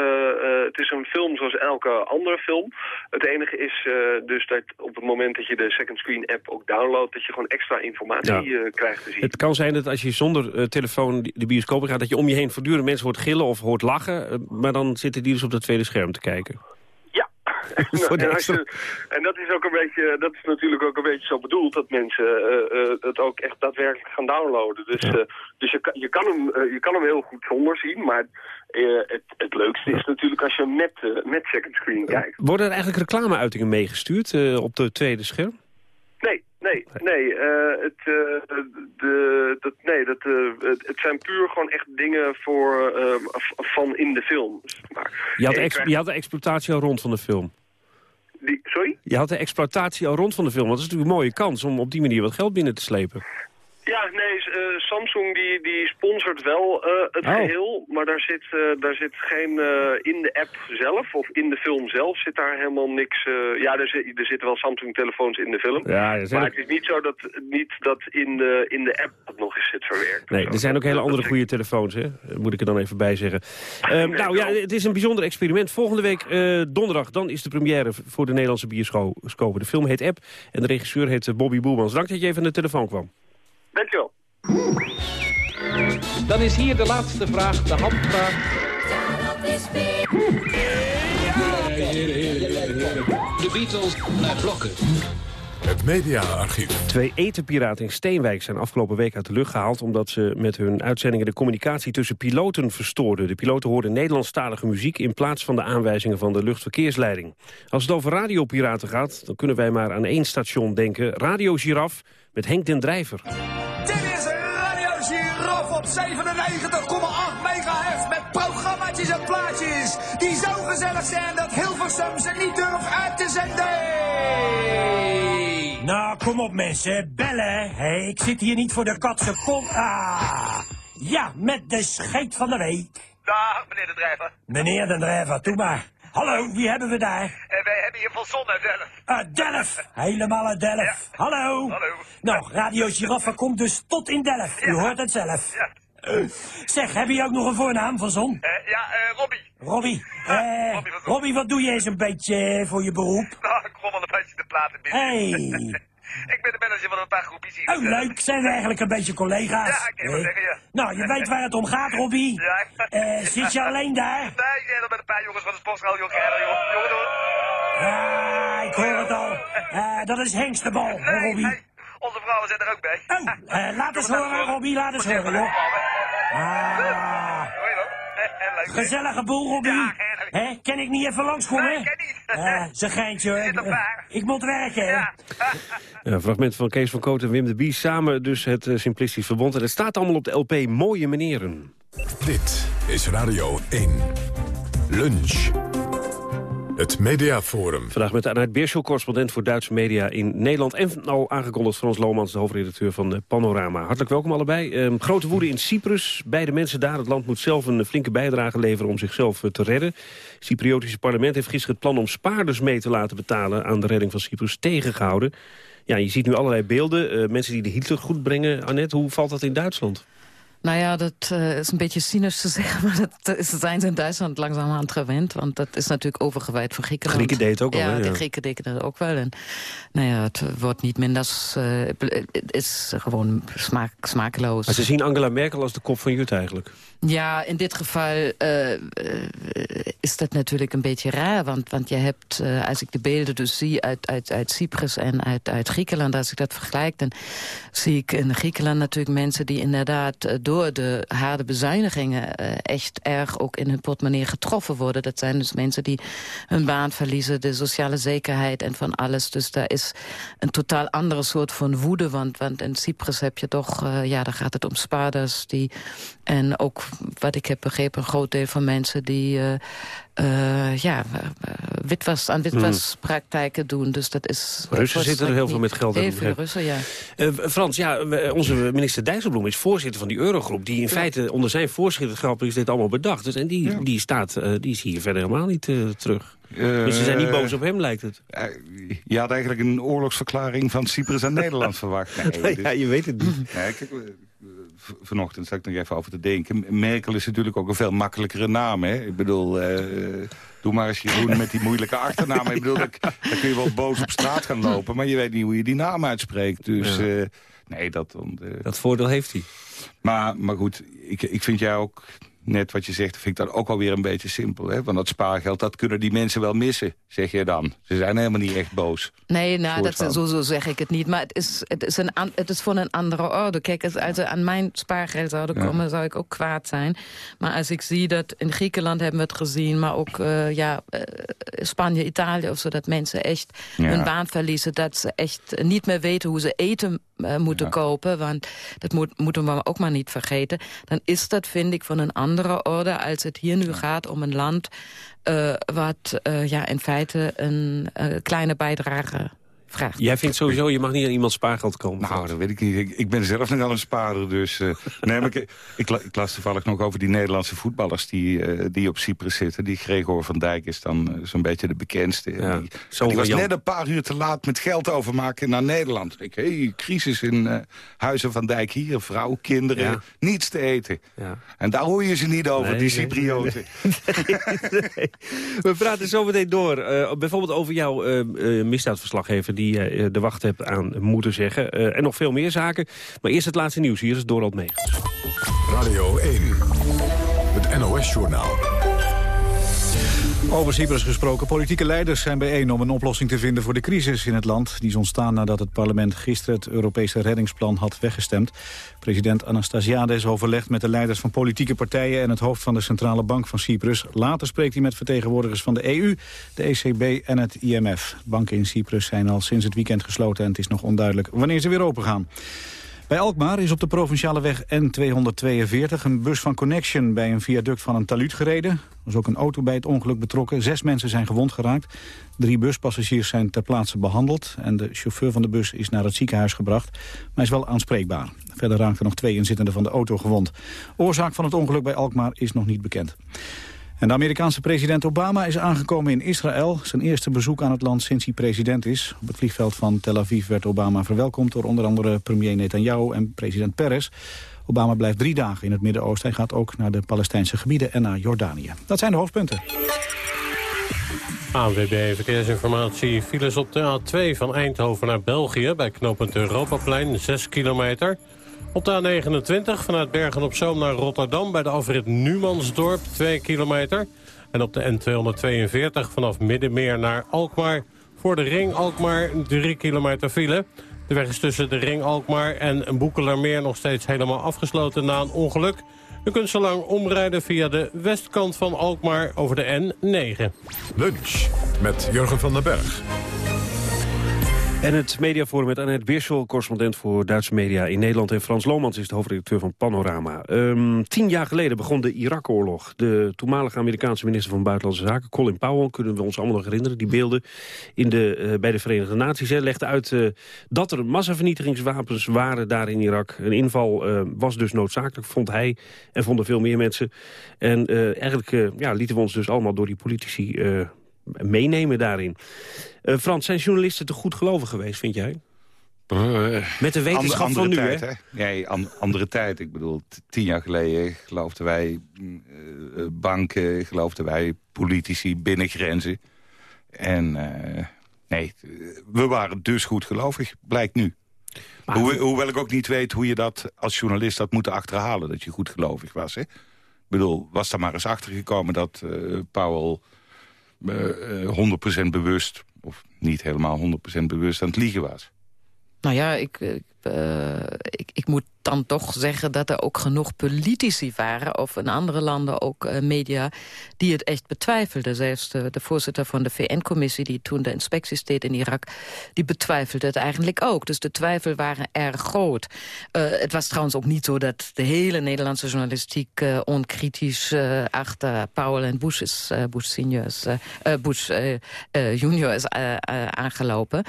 het is een film zoals elke andere film. Het enige is dus dat op het moment dat je de second screen app ook downloadt, dat je gewoon extra informatie ja. krijgt te zien. Het kan zijn dat als je zonder telefoon de bioscoop gaat dat je om je heen voortdurend mensen hoort gillen of hoort lachen. Maar dan zitten die dus op dat tweede scherm te kijken. Ja. [LAUGHS] en, je, en, dat is ook een beetje, dat is natuurlijk ook een beetje zo bedoeld dat mensen uh, uh, het ook echt daadwerkelijk gaan downloaden. Dus, ja. uh, dus je, je, kan hem, je kan hem heel goed zonder zien, maar het, het leukste is natuurlijk als je met, met second screen kijkt. Worden er eigenlijk reclameuitingen meegestuurd op de tweede scherm? Nee, nee. Uh, het, uh, de, dat, nee dat, uh, het, zijn puur gewoon echt dingen voor, van in de film. Maar. Je, had de je had de exploitatie al rond van de film. Die, sorry? Je had de exploitatie al rond van de film. Dat is natuurlijk een mooie kans om op die manier wat geld binnen te slepen. Ja, nee, uh, Samsung die, die sponsort wel uh, het oh. geheel, maar daar zit, uh, daar zit geen, in de app zelf of in de film zelf zit daar helemaal niks. ja, er, zit, er zitten wel Samsung telefoons in de film, ja, maar het is niet zo dat, niet dat in, de, in de app dat nog eens zit verwerkt. Nee, er zijn ook hele andere goede telefoons, hè? moet ik er dan even bij zeggen. Um, nou ja, het is een bijzonder experiment. Volgende week donderdag, dan is de première voor de Nederlandse bioscopen. De film heet App en de regisseur heet Bobby Boelmans. Dank dat je even aan de telefoon kwam. Dankjewel. Dan is hier de laatste vraag, de handvraag. De Beatles naar blokken. Het mediaarchief. Twee etenpiraten in Steenwijk zijn afgelopen week uit de lucht gehaald... omdat ze met hun uitzendingen de communicatie tussen piloten verstoorden. De piloten hoorden Nederlandstalige muziek... in plaats van de aanwijzingen van de luchtverkeersleiding. Als het over radiopiraten gaat, dan kunnen wij maar aan één station denken. Radio Giraf met Henk den Drijver. Dit is Radio Giraf op 97,8 megahertz... met programmaatjes en plaatjes die zo gezellig zijn... dat Hilversum ze niet durft uit te zenden. Nou, kom op mensen, bellen. Hey, ik zit hier niet voor de katse kop. Ah, ja, met de scheet van de week. Dag, meneer de drijver. Meneer de drijver, doe maar. Hallo, wie hebben we daar? Uh, wij hebben hier van Zon uit Delft. Uh, Delft, helemaal uit Delft. Ja. Hallo. Hallo. Nou, Radio Giraffe komt dus tot in Delft. U hoort het zelf. Ja. Uh, zeg, heb je ook nog een voornaam van Zon? ja, Robbie. Robbie. [LAUGHS] Robbie, wat Robbie, wat doe je eens een beetje voor je beroep? Nou, ik rommel een beetje de platen binnen. Hey. [LAUGHS] [LAUGHS] Ik ben de manager van een paar groepjes hier. Oh, leuk. Zijn we eigenlijk een beetje collega's? Ja, ik kan wel zeggen, ja. Nou, je weet waar het om gaat, Robbie. [LAUGHS] Ja. Uh, zit je alleen daar? [LAUGHS] Nee, ik ben met een paar jongens van de sportschool, joh. joh. Jongen door. Ja, ik hoor het al. Uh, dat is Hengstebal, nee, Robbie. Nee, onze vrouwen zijn er ook bij. Oh, uh, laat eens horen, Robbie. Laat eens horen, joh. Ah. Gezellige boel, Robbie. Ja, ik niet even langskomen? Nee, ken niet. Uh, ze geintje hoor. Ik moet werken, hè? Ja. ja, fragment van Kees van Koot en Wim de Bie. Samen dus het uh, Simplistisch Verbond. En het staat allemaal op de LP Mooie Meneren. Dit is Radio 1. Lunch. Het Mediaforum. Vandaag met Annette Beerschel, correspondent voor Duitse media in Nederland. En al aangekondigd Frans Lomans, de hoofdredacteur van eh, Panorama. Hartelijk welkom allebei. Ehm, grote woede in Cyprus. Beide mensen daar. Het land moet zelf een flinke bijdrage leveren om zichzelf eh, te redden. Het Cypriotische parlement heeft gisteren het plan om spaarders mee te laten betalen... aan de redding van Cyprus tegengehouden. Ja, je ziet nu allerlei beelden. eh, mensen die de Hitler goed brengen. Annette, hoe valt dat in Duitsland? Nou ja, dat eh, is een beetje cynisch te [LAUGHS] zeggen, maar dat is, zijn ze in Duitsland langzamerhand gewend. Want dat is natuurlijk overgewijd van Griekenland. Grieken deed het ook al, ja, hè, ja. de Grieken deden het ook wel. En, nou ja, het wordt niet minder, eh, het is gewoon smaak, smakeloos. Maar ze zien Angela Merkel als de kop van Jut eigenlijk. Ja, in dit geval eh, eh, is dat natuurlijk een beetje raar. Want, want je hebt, eh, als ik de beelden dus zie uit, uit, uit Cyprus en uit, uit Griekenland... als ik dat vergelijk, dan zie ik in Griekenland natuurlijk mensen... die inderdaad eh, door de harde bezuinigingen... eh, echt erg ook in hun portemonnee getroffen worden. Dat zijn dus mensen die hun baan verliezen, de sociale zekerheid en van alles. Dus daar is een totaal andere soort van woede. Want, want in Cyprus heb je toch, eh, ja, daar gaat het om spaarders... die en ook wat ik heb begrepen, een groot deel van mensen die eh, eh, ja, witwas, aan witwaspraktijken doen. Dus dat is... Hmm. Russen zitten er heel veel met geld in. Heel veel Russen, ja. Eh, Frans, ja, onze minister Dijsselbloem is voorzitter van die Eurogroep... die in feite onder zijn voorzitterschap is dit allemaal bedacht. Dus, en die, die, staat, eh, die is hier verder helemaal niet eh, terug. dus ze zijn niet boos op hem, lijkt het. Je had eigenlijk een oorlogsverklaring van Cyprus en Nederland verwacht. Nee, dus- [LAUGHS] ja, je weet het niet. Nee, kijk, v- vanochtend zat ik nog even over te denken. Merkel is natuurlijk ook een veel makkelijkere naam. Hè? Ik bedoel, eh, doe maar eens Jeroen met die moeilijke achternaam. Ik bedoel, dan, dan kun je wel boos op straat gaan lopen... maar je weet niet hoe je die naam uitspreekt. Dus eh, nee, dat... eh, Dat voordeel heeft hij. maar, maar goed, ik, ik vind jij ook... Net wat je zegt, vind ik dat ook alweer een beetje simpel. Hè? Want dat spaargeld, dat kunnen die mensen wel missen, zeg je dan. Ze zijn helemaal niet echt boos. Nee, nou, dat, zo, zo zeg ik het niet. Maar het is, het is, een, an- het is van een andere orde. Kijk, als als ze aan mijn spaargeld zouden Ja. komen, zou ik ook kwaad zijn. Maar als ik zie dat in Griekenland hebben we het gezien... maar ook eh, ja, eh, Spanje, Italië of zo... dat mensen echt Ja. hun baan verliezen. Dat ze echt niet meer weten hoe ze eten eh, moeten kopen. Want dat moet, moeten we ook maar niet vergeten. Dan is dat, vind ik, van een andere orde... als het hier nu gaat om een land... eh, wat eh, ja, in feite een kleine bijdrage vraagt. Jij vindt sowieso, je mag niet aan iemands spaargeld komen. Nou, dat weet ik niet. Ik, ik ben zelf nogal een spaarder, dus... eh, nee, maar ik, ik, la- ik las toevallig nog over die Nederlandse voetballers... die, eh, die op Cyprus zitten. Die Gregor van Dijk is dan eh, zo'n beetje de bekendste. En die, was Jan. net een paar uur te laat met geld overmaken naar Nederland. Ik, hey, crisis in eh, Huizen van Dijk hier. Vrouw, kinderen, Ja. niets te eten. Ja. En daar hoor je ze niet over, Nee, die nee, Cyprioten. [LAUGHS] We praten zo meteen door. eh, bijvoorbeeld over jouw eh, eh, misdaadverslaggever... die eh, de wacht hebt aan moeten zeggen. Eh, en nog veel meer zaken. Maar eerst het laatste nieuws. Hier is Dorald Megens. Radio 1. Het NOS-journaal. Over Cyprus gesproken. Politieke leiders zijn bijeen om een oplossing te vinden voor de crisis in het land. Die is ontstaan nadat het parlement gisteren het Europese reddingsplan had weggestemd. President Anastasiades overlegt met de leiders van politieke partijen en het hoofd van de Centrale Bank van Cyprus. Later spreekt hij met vertegenwoordigers van de EU, de ECB en het IMF. Banken in Cyprus zijn al sinds het weekend gesloten en het is nog onduidelijk wanneer ze weer open gaan. Bij Alkmaar is op de provinciale weg N242 een bus van Connection bij een viaduct van een taluut gereden. Er was ook een auto bij het ongeluk betrokken. Zes mensen zijn gewond geraakt. Drie buspassagiers zijn ter plaatse behandeld. En de chauffeur van de bus is naar het ziekenhuis gebracht. Maar is wel aanspreekbaar. Verder raakten nog twee inzittenden van de auto gewond. Oorzaak van het ongeluk bij Alkmaar is nog niet bekend. De Amerikaanse president Obama is aangekomen in Israël. Zijn eerste bezoek aan het land sinds hij president is. Op het vliegveld van Tel Aviv werd Obama verwelkomd... door onder andere premier Netanyahu en president Peres. Obama blijft drie dagen in het Midden-Oosten. Hij gaat ook naar de Palestijnse gebieden en naar Jordanië. Dat zijn de hoofdpunten. ANWB Verkeersinformatie. Files op de A2 van Eindhoven naar België... bij knooppunt Europaplein, 6 kilometer. Op de A29 vanuit Bergen-op-Zoom naar Rotterdam... bij de afrit Numansdorp, 2 kilometer. En op de N242 vanaf Middenmeer naar Alkmaar... voor de ring Alkmaar 3 kilometer file. De weg is tussen de ring Alkmaar en Boekelermeer... nog steeds helemaal afgesloten na een ongeluk... U kunt zo lang omrijden via de westkant van Alkmaar over de N9. Lunch met Jurgen van den Berg. En het mediaforum met Annette Beerschel, correspondent voor Duitse media in Nederland. En Frans Lomans is de hoofdredacteur van Panorama. Ehm, tien jaar geleden begon de Irak-oorlog. De toenmalige Amerikaanse minister van Buitenlandse Zaken, Colin Powell... kunnen we ons allemaal nog herinneren, die beelden in de, eh, bij de Verenigde Naties... Legde uit eh, dat er massavernietigingswapens waren daar in Irak. Een inval eh, was dus noodzakelijk, vond hij en vonden veel meer mensen. En eigenlijk ja, lieten we ons dus allemaal door die politici meenemen daarin. Uh, Frans, zijn journalisten te goed gelovig geweest, vind jij? Met de wetenschap andere, van nu, tijd, hè? Nee, andere tijd. Ik bedoel, tien jaar geleden geloofden wij eh, banken, geloofden wij politici binnen grenzen. En uh, nee, we waren dus goed gelovig, blijkt nu. Hoe, hoewel ik ook niet weet hoe je dat als journalist had moeten achterhalen... dat je goed gelovig was. Hè? Ik bedoel, was daar maar eens achtergekomen dat uh, Powell... 100% bewust, of niet helemaal 100% bewust aan het liegen was. Nou ja, ik, uh, ik, ik, moet dan toch zeggen dat er ook genoeg politici waren... of in andere landen ook uh, media, die het echt betwijfelden. Zelfs de, voorzitter van de VN-commissie... die toen de inspecties deed in Irak, die betwijfelde het eigenlijk ook. Dus de twijfel waren erg groot. Uh, het was trouwens ook niet zo dat de hele Nederlandse journalistiek... onkritisch achter Powell en Bush, is, Bush, seniors, Bush junior is aangelopen...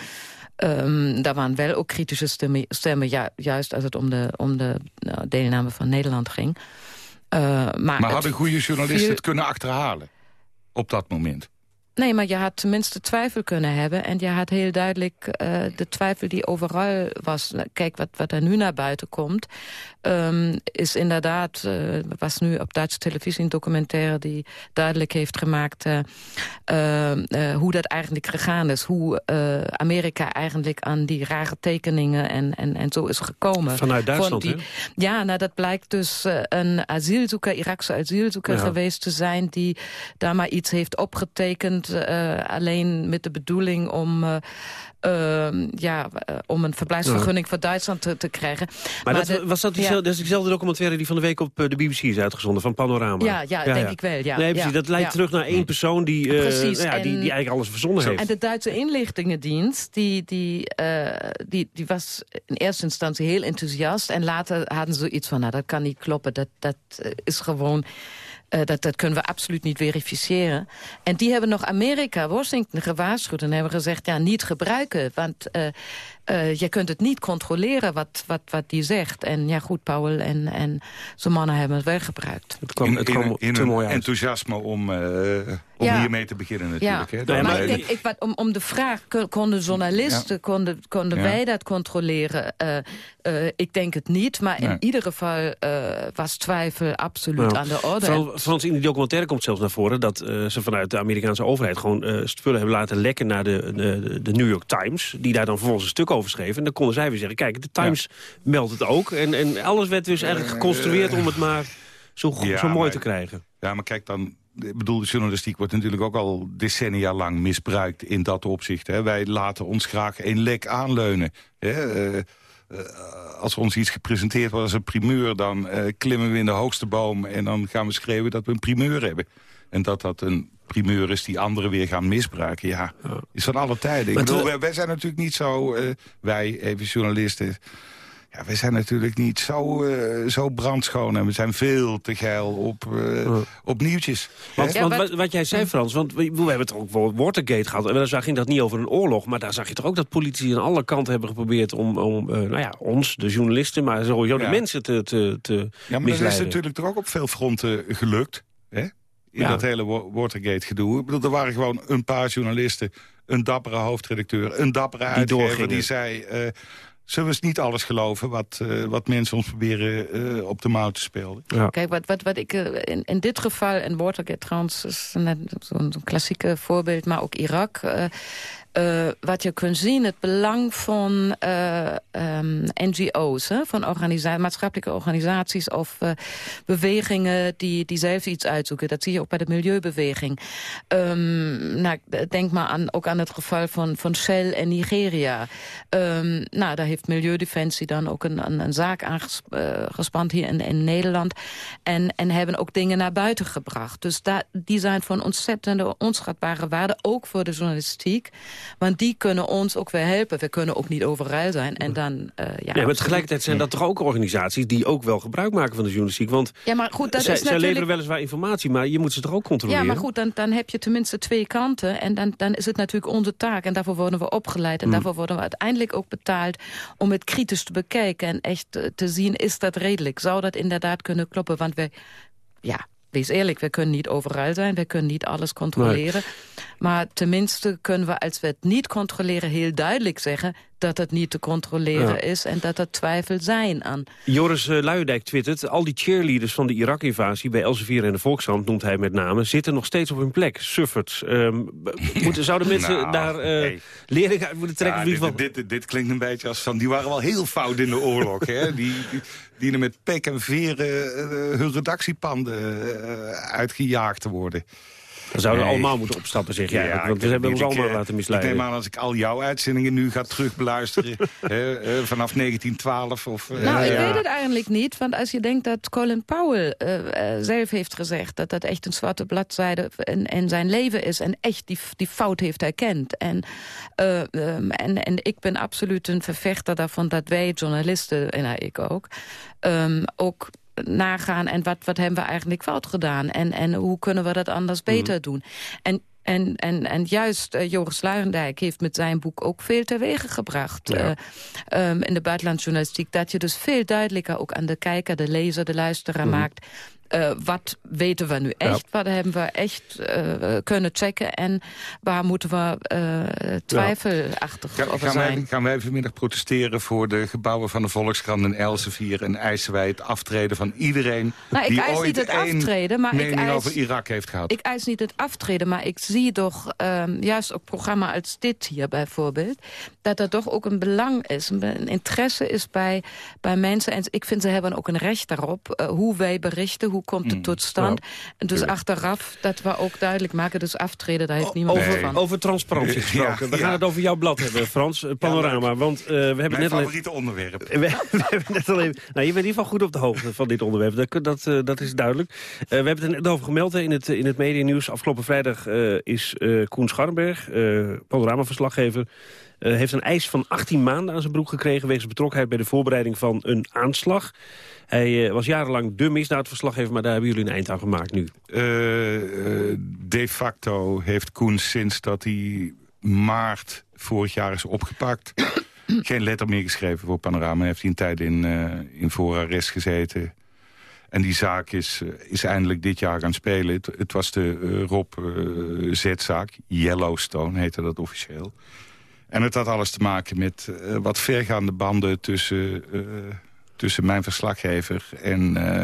Um, daar waren wel ook kritische stemmen, stemmen ja, juist als het om de, om de nou, deelname van Nederland ging. Uh, maar maar hadden goede journalisten het kunnen achterhalen op dat moment? Nee, maar je had tenminste twijfel kunnen hebben. En je had heel duidelijk uh, de twijfel die overal was. Kijk, wat, wat er nu naar buiten komt... Um, is inderdaad... Uh, was nu op Duitse televisie een documentaire... die duidelijk heeft gemaakt uh, hoe dat eigenlijk gegaan is. Hoe Amerika eigenlijk aan die rare tekeningen en, en, en zo is gekomen. Vanuit Duitsland, die, Ja, nou, dat blijkt dus een asielzoeker, Irakse asielzoeker ja. geweest te zijn... die daar maar iets heeft opgetekend uh, alleen met de bedoeling om... Uh, uh, ja, om een verblijfsvergunning voor Duitsland te, te krijgen. Maar, maar dat, de, was dat, diezelfde, ja. dat is dezelfde documentaire die van de week op de BBC is uitgezonden, van Panorama? Ja, ja, ja denk ik wel. Ja, nee, precies, dat leidt terug naar één persoon die, precies, nou ja, die, die eigenlijk alles verzonnen heeft. En de Duitse inlichtingendienst, die, die, die, die was in eerste instantie heel enthousiast. En later hadden ze iets van, nou, dat kan niet kloppen. Dat, dat is gewoon... Uh, dat, dat kunnen we absoluut niet verificeren. En die hebben nog Amerika, Washington, gewaarschuwd... en hebben gezegd, ja, niet gebruiken. Want uh, uh, je kunt het niet controleren wat, wat, wat die zegt. En ja, goed, Powell en, en zijn mannen hebben het wel gebruikt. Het kwam, het kwam in, in, te mooi uit. enthousiasme om, om ja. hiermee te beginnen natuurlijk. Ja. Hè? Dan maar ik denk, ik, wat, om, om de vraag, konden journalisten, ja. konden, konden ja. wij dat controleren? Uh, ik denk het niet, maar in ieder geval was twijfel absoluut aan de orde. Vooral, Frans, in die documentaire komt zelfs naar voren... dat ze vanuit de Amerikaanse overheid gewoon spullen hebben laten lekken naar de, de, de New York Times... die daar dan vervolgens een stuk over schreven. En dan konden zij weer zeggen, kijk, de Times meldt het ook. En, en alles werd dus eigenlijk geconstrueerd om het maar zo, zo mooi maar, te krijgen. Ja, maar kijk dan, ik bedoel, de journalistiek wordt natuurlijk ook al decennia lang misbruikt in dat opzicht. Hè. Wij laten ons graag een lek aanleunen. Hè. Uh, uh, als ons iets gepresenteerd wordt als een primeur... dan uh, klimmen we in de hoogste boom en dan gaan we schreeuwen dat we een primeur hebben. En dat dat een primeur is die anderen weer gaan misbruiken. Ja, is van alle tijden. Ik bedoel, wij, wij, zijn natuurlijk niet zo, wij even journalisten... Ja, we zijn natuurlijk niet zo, uh, zo brandschoon. En we zijn veel te geil op, uh, ja. op nieuwtjes. Want, ja, want wat, wat, jij zei, Frans, want we, we hebben het ook voor Watergate gehad. En daar ging dat niet over een oorlog. Maar daar zag je toch ook dat politici aan alle kanten hebben geprobeerd... om, om uh, nou ja, ons, de journalisten, maar sowieso de mensen te, te, te Ja, maar misleiden. dat is natuurlijk toch ook op veel fronten gelukt. Hè? In dat hele Watergate-gedoe. Ik bedoel, er waren gewoon een paar journalisten... een dappere hoofdredacteur, een dappere die uitgever... Die zei... Zullen we eens niet alles geloven wat, uh, wat mensen ons proberen uh, op de mouw te spelen? Ja. Kijk, wat, wat, wat ik uh, in, in dit geval, en Watergate trouwens is zo'n zo klassieke voorbeeld, maar ook Irak... Uh, wat je kunt zien, het belang van uh, um, NGO's, hè, van maatschappelijke organisaties of uh, bewegingen die, die zelf iets uitzoeken. Dat zie je ook bij de milieubeweging. Um, nou, denk maar aan, ook aan het geval van, van Shell en Nigeria. Um, nou, daar heeft Milieudefensie dan ook een, een, een zaak aangespand hier in, in Nederland. En, en hebben ook dingen naar buiten gebracht. Dus daar, die zijn van ontzettende, onschatbare waarde, ook voor de journalistiek. Want die kunnen ons ook weer helpen. We kunnen ook niet overal zijn. En dan, uh, ja, ja, maar tegelijkertijd zijn dat toch ook organisaties... die ook wel gebruik maken van de journalistiek. Want ja, maar goed, dat zij, is natuurlijk... zij leveren weliswaar informatie, maar je moet ze toch ook controleren? Ja, maar goed, dan, dan heb je tenminste twee kanten. En dan, dan is het natuurlijk onze taak. En daarvoor worden we opgeleid. En Mm. daarvoor worden we uiteindelijk ook betaald... om het kritisch te bekijken en echt te- te zien... is dat redelijk? Zou dat inderdaad kunnen kloppen? Want we... Ja, wees eerlijk, we kunnen niet overal zijn. We kunnen niet alles controleren. Maar tenminste kunnen we, als we het niet controleren... heel duidelijk zeggen dat het niet te controleren Ja. is... en dat er twijfel zijn aan. Joris uh, Luijendijk twittert... al die cheerleaders van de Irak-invasie bij Elsevier en de Volkshand... noemt hij met name, zitten nog steeds op hun plek. Sufferts. [LAUGHS] Um, moeten, zouden mensen Nou, daar uh, nee. lering uit moeten trekken? Ja, dit, van... dit, dit, dit klinkt een beetje als van... die waren wel heel fout in de oorlog. hè? [LAUGHS] Die, die, die er met pek en veren uh, hun redactiepanden uh, uitgejaagd te worden. Dan zouden we Nee. allemaal moeten opstappen, zeg jij. Ja, want we ik hebben ons allemaal ik, laten Ik misleiden. neem aan als ik al jouw uitzendingen nu ga terugbeluisteren... [LAUGHS] hè, eh, vanaf 1912 of... eh, Nou, ik ja. weet het eigenlijk niet. Want als je denkt dat Colin Powell eh, eh, zelf heeft gezegd... dat dat echt een zwarte bladzijde in, in zijn leven is... en echt die, die fout heeft herkend. En, eh, ehm, en, en ik ben absoluut een vervechter daarvan... dat wij journalisten, en nou, ik ook... ehm, ook nagaan en wat, wat hebben we eigenlijk fout gedaan... en, en hoe kunnen we dat anders beter doen. En en, en, en juist uh, Joris Luijendijk heeft met zijn boek ook veel teweeg gebracht. Ja. Uh, um, in de buitenlandsjournalistiek. Dat je dus veel duidelijker ook aan de kijker, de lezer, de luisteraar Mhm. maakt. Uh, wat weten we nu echt? Wat hebben we echt uh, kunnen checken? En waar moeten we uh, twijfelachtig over gaan, zijn? wij, gaan wij vanmiddag protesteren voor de gebouwen van de Volkskrant in Elsevier... en eisen wij het aftreden van iedereen Nou, ik die eis ooit niet het aftreden, maar ik mening eis- over Irak heeft gehad? Ik eis niet het aftreden, maar ik zie toch, um, juist op programma als dit hier bijvoorbeeld, dat er toch ook een belang is, een, interesse is bij, bij mensen. En ik vind ze hebben ook een recht daarop, hoe wij berichten, hoe komt het tot stand. En dus achteraf dat we ook duidelijk maken, dus aftreden, daar heeft niemand Over, van. over transparantie gesproken. Ja, we gaan ja. het over jouw blad hebben, Frans. eh, Panorama. want uh, we hebben Mijn net al even- favoriete onderwerp. We, [LAUGHS] we hebben net al even, nou, je bent in ieder geval goed op de hoogte van dit onderwerp. Dat, dat, uh, dat is duidelijk. Uh, we hebben het er net over gemeld hè, in het, in het medianieuws. Afgelopen vrijdag uh, is uh, Koen Scharrenberg, uh, panoramaverslaggever... Uh, heeft een eis van 18 maanden aan zijn broek gekregen... wegens betrokkenheid bij de voorbereiding van een aanslag. Hij uh, was jarenlang de misdaadverslaggever... maar daar hebben jullie een eind aan gemaakt nu. Uh, de facto heeft Koen sinds dat hij maart vorig jaar is opgepakt... [COUGHS] geen letter meer geschreven voor Panorama. Heeft hij een tijd in, uh, in voorarrest gezeten. En die zaak is, is eindelijk dit jaar gaan spelen. Het, het was de uh, Rob uh, Z-zaak. Yellowstone heette dat officieel. En het had alles te maken met uh, wat vergaande banden tussen, tussen mijn verslaggever en, uh,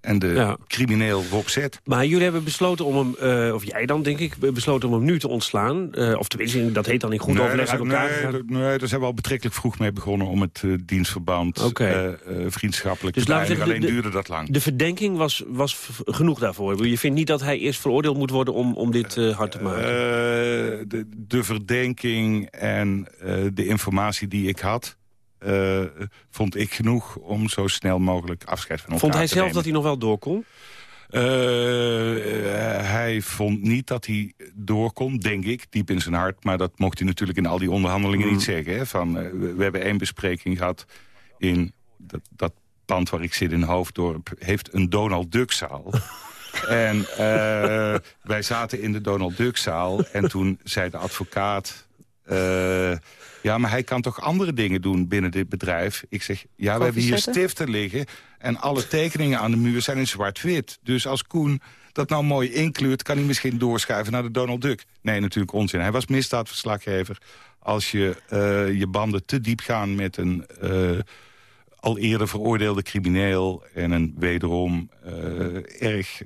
en de Ja. crimineel Rob. Maar jullie hebben besloten om hem, uh, of jij dan denk ik, besloten om hem nu te ontslaan. Uh, of tenminste, dat heet dan in goed nee, overleg uit elkaar. nee, nee, daar zijn we al betrekkelijk vroeg mee begonnen... om het uh, dienstverband vriendschappelijk Dus te zeggen, Alleen de- duurde dat lang. De verdenking was, was genoeg daarvoor. Je vindt niet dat hij eerst veroordeeld moet worden om, om dit hard te maken? Eh, de, de verdenking en eh, de informatie die ik had... eh, vond ik genoeg om zo snel mogelijk afscheid van elkaar Vond hij te zelf nemen. dat hij nog wel door kon? Eh, eh, hij vond niet dat hij door kon, denk ik, diep in zijn hart. Maar dat mocht hij natuurlijk in al die onderhandelingen Mm. niet zeggen. Hè? Van, we, hebben één bespreking gehad in dat, dat pand waar ik zit in Hoofddorp... heeft een Donald Duck-zaal. [LAUGHS] en wij zaten in de Donald Duck-zaal en toen zei de advocaat... eh, ja, maar hij kan toch andere dingen doen binnen dit bedrijf? Ik zeg, ja, we hebben hier stiften liggen... en alle tekeningen aan de muur zijn in zwart-wit. Dus als Koen dat nou mooi inkleurt... kan hij misschien doorschuiven naar de Donald Duck. Nee, natuurlijk onzin. Hij was misdaadverslaggever. Als je eh, je banden te diep gaan met een eh, al eerder veroordeelde crimineel... en een wederom erg...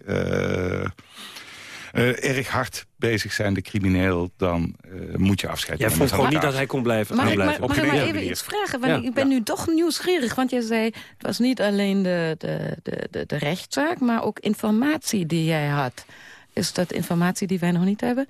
eh, eh, erg hard bezig zijnde crimineel, dan eh, moet je afscheid Jij nemen vond van gewoon niet dat hij kon blijven. Mag ik, maar, mag ik maar even manier. iets vragen? Want Ja. ik ben nu toch nieuwsgierig. Want jij zei, het was niet alleen de, de, de, de, de rechtszaak... maar ook informatie die jij had. Is dat informatie die wij nog niet hebben?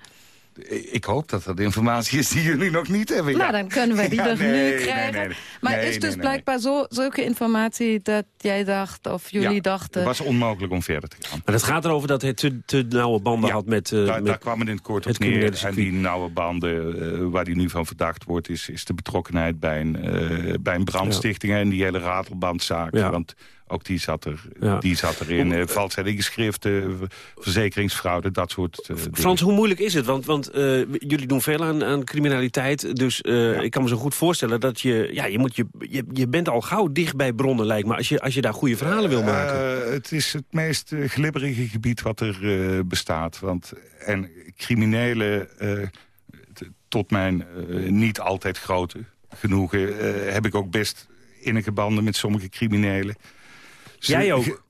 Ik hoop dat dat informatie is die jullie nog niet hebben. Nou, dan kunnen wij die [LAUGHS] Ja, nog nee, nu krijgen. nee, nee. Maar Nee, is dus nee, blijkbaar Zo, zulke informatie dat jij dacht, of jullie Ja, dachten... Het was onmogelijk om verder te gaan. Maar het gaat erover dat hij te, te nauwe banden had met... eh, daar, met daar kwam het in het kort op het neer. En die nauwe banden eh, waar hij nu van verdacht wordt... is, is de betrokkenheid bij een, eh, bij een brandstichting... en die hele ratelbandzaak. Ja. Want ook die zat, er, Ja. die zat erin. Uh, valsheid in geschriften, verzekeringsfraude, dat soort eh. Frans, hoe moeilijk is het? Want, want eh, jullie doen veel aan, aan criminaliteit. Dus eh, ik kan me zo goed voorstellen dat je... Ja, je, moet je, je, je bent al gauw dicht bij bronnen, lijkt me. Als je, als je daar goede verhalen wil maken. Eh, het is het meest eh, glibberige gebied wat er eh, bestaat. Want, en criminelen, eh, tot mijn eh, niet altijd grote genoegen... eh, heb ik ook best innige banden met sommige criminelen. Ze- Jij ook?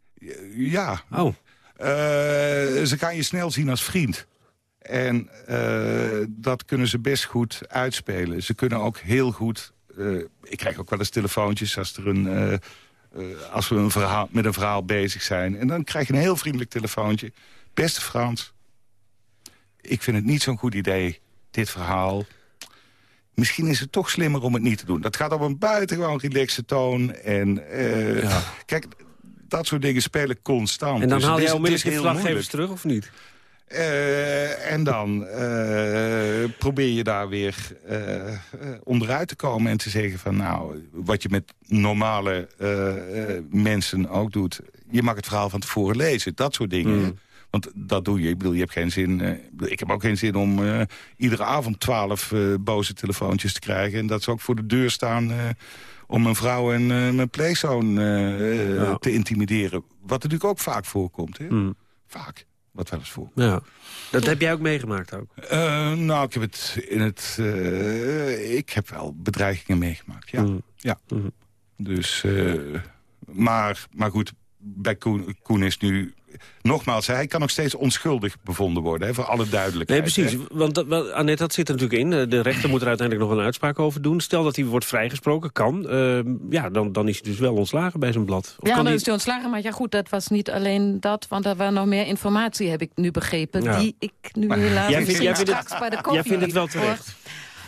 Ja. Oh. Eh, ze kan je snel zien als vriend. En eh, dat kunnen ze best goed uitspelen. Ze kunnen ook heel goed... eh, ik krijg ook wel eens telefoontjes als, er een, als we een verhaal, met een verhaal bezig zijn. En dan krijg je een heel vriendelijk telefoontje. Beste Frans, ik vind het niet zo'n goed idee, dit verhaal. Misschien is het toch slimmer om het niet te doen. Dat gaat op een buitengewoon relaxe toon. En eh, kijk, dat soort dingen spelen constant. en dan Dus haal onmiddellijk je heel verslaggevers moeilijk. terug, of niet? Eh, en dan eh, probeer je daar weer eh, onderuit te komen en te zeggen van... nou, wat je met normale mensen ook doet... je mag het verhaal van tevoren lezen, dat soort dingen. Mm. hè. Want dat doe je. Ik bedoel, je hebt geen zin... ik heb ook geen zin om iedere avond twaalf eh, boze telefoontjes te krijgen... en dat ze ook voor de deur staan... om mijn vrouw en eh, mijn pleegzoon eh, eh, te intimideren. Wat natuurlijk ook vaak voorkomt. Hè? Mm. Vaak. Wat wel eens voor. Ja. Dat heb jij ook meegemaakt ook? Nou, ik heb het in het... ik heb wel bedreigingen meegemaakt, ja. Mm. ja. Dus, eh, maar, maar goed, bij Koen, Koen is nu... Nogmaals, hij kan nog steeds onschuldig bevonden worden, hè, voor alle Nee, duidelijkheid. precies. hè. Want dat, Annette, dat zit er natuurlijk in. Eh, De rechter moet er uiteindelijk nog een uitspraak over doen. Stel dat hij wordt vrijgesproken, kan. eh, ja, dan, dan is hij dus wel ontslagen bij zijn blad. Of ja, kan dan hij- is hij ontslagen. Maar ja, goed, dat was niet alleen dat. Want er was nog meer informatie, heb ik nu begrepen. Ja. Die ik nu helaas jij vindt- misschien jij vindt het- straks bij de jij koffie vindt het wel terecht?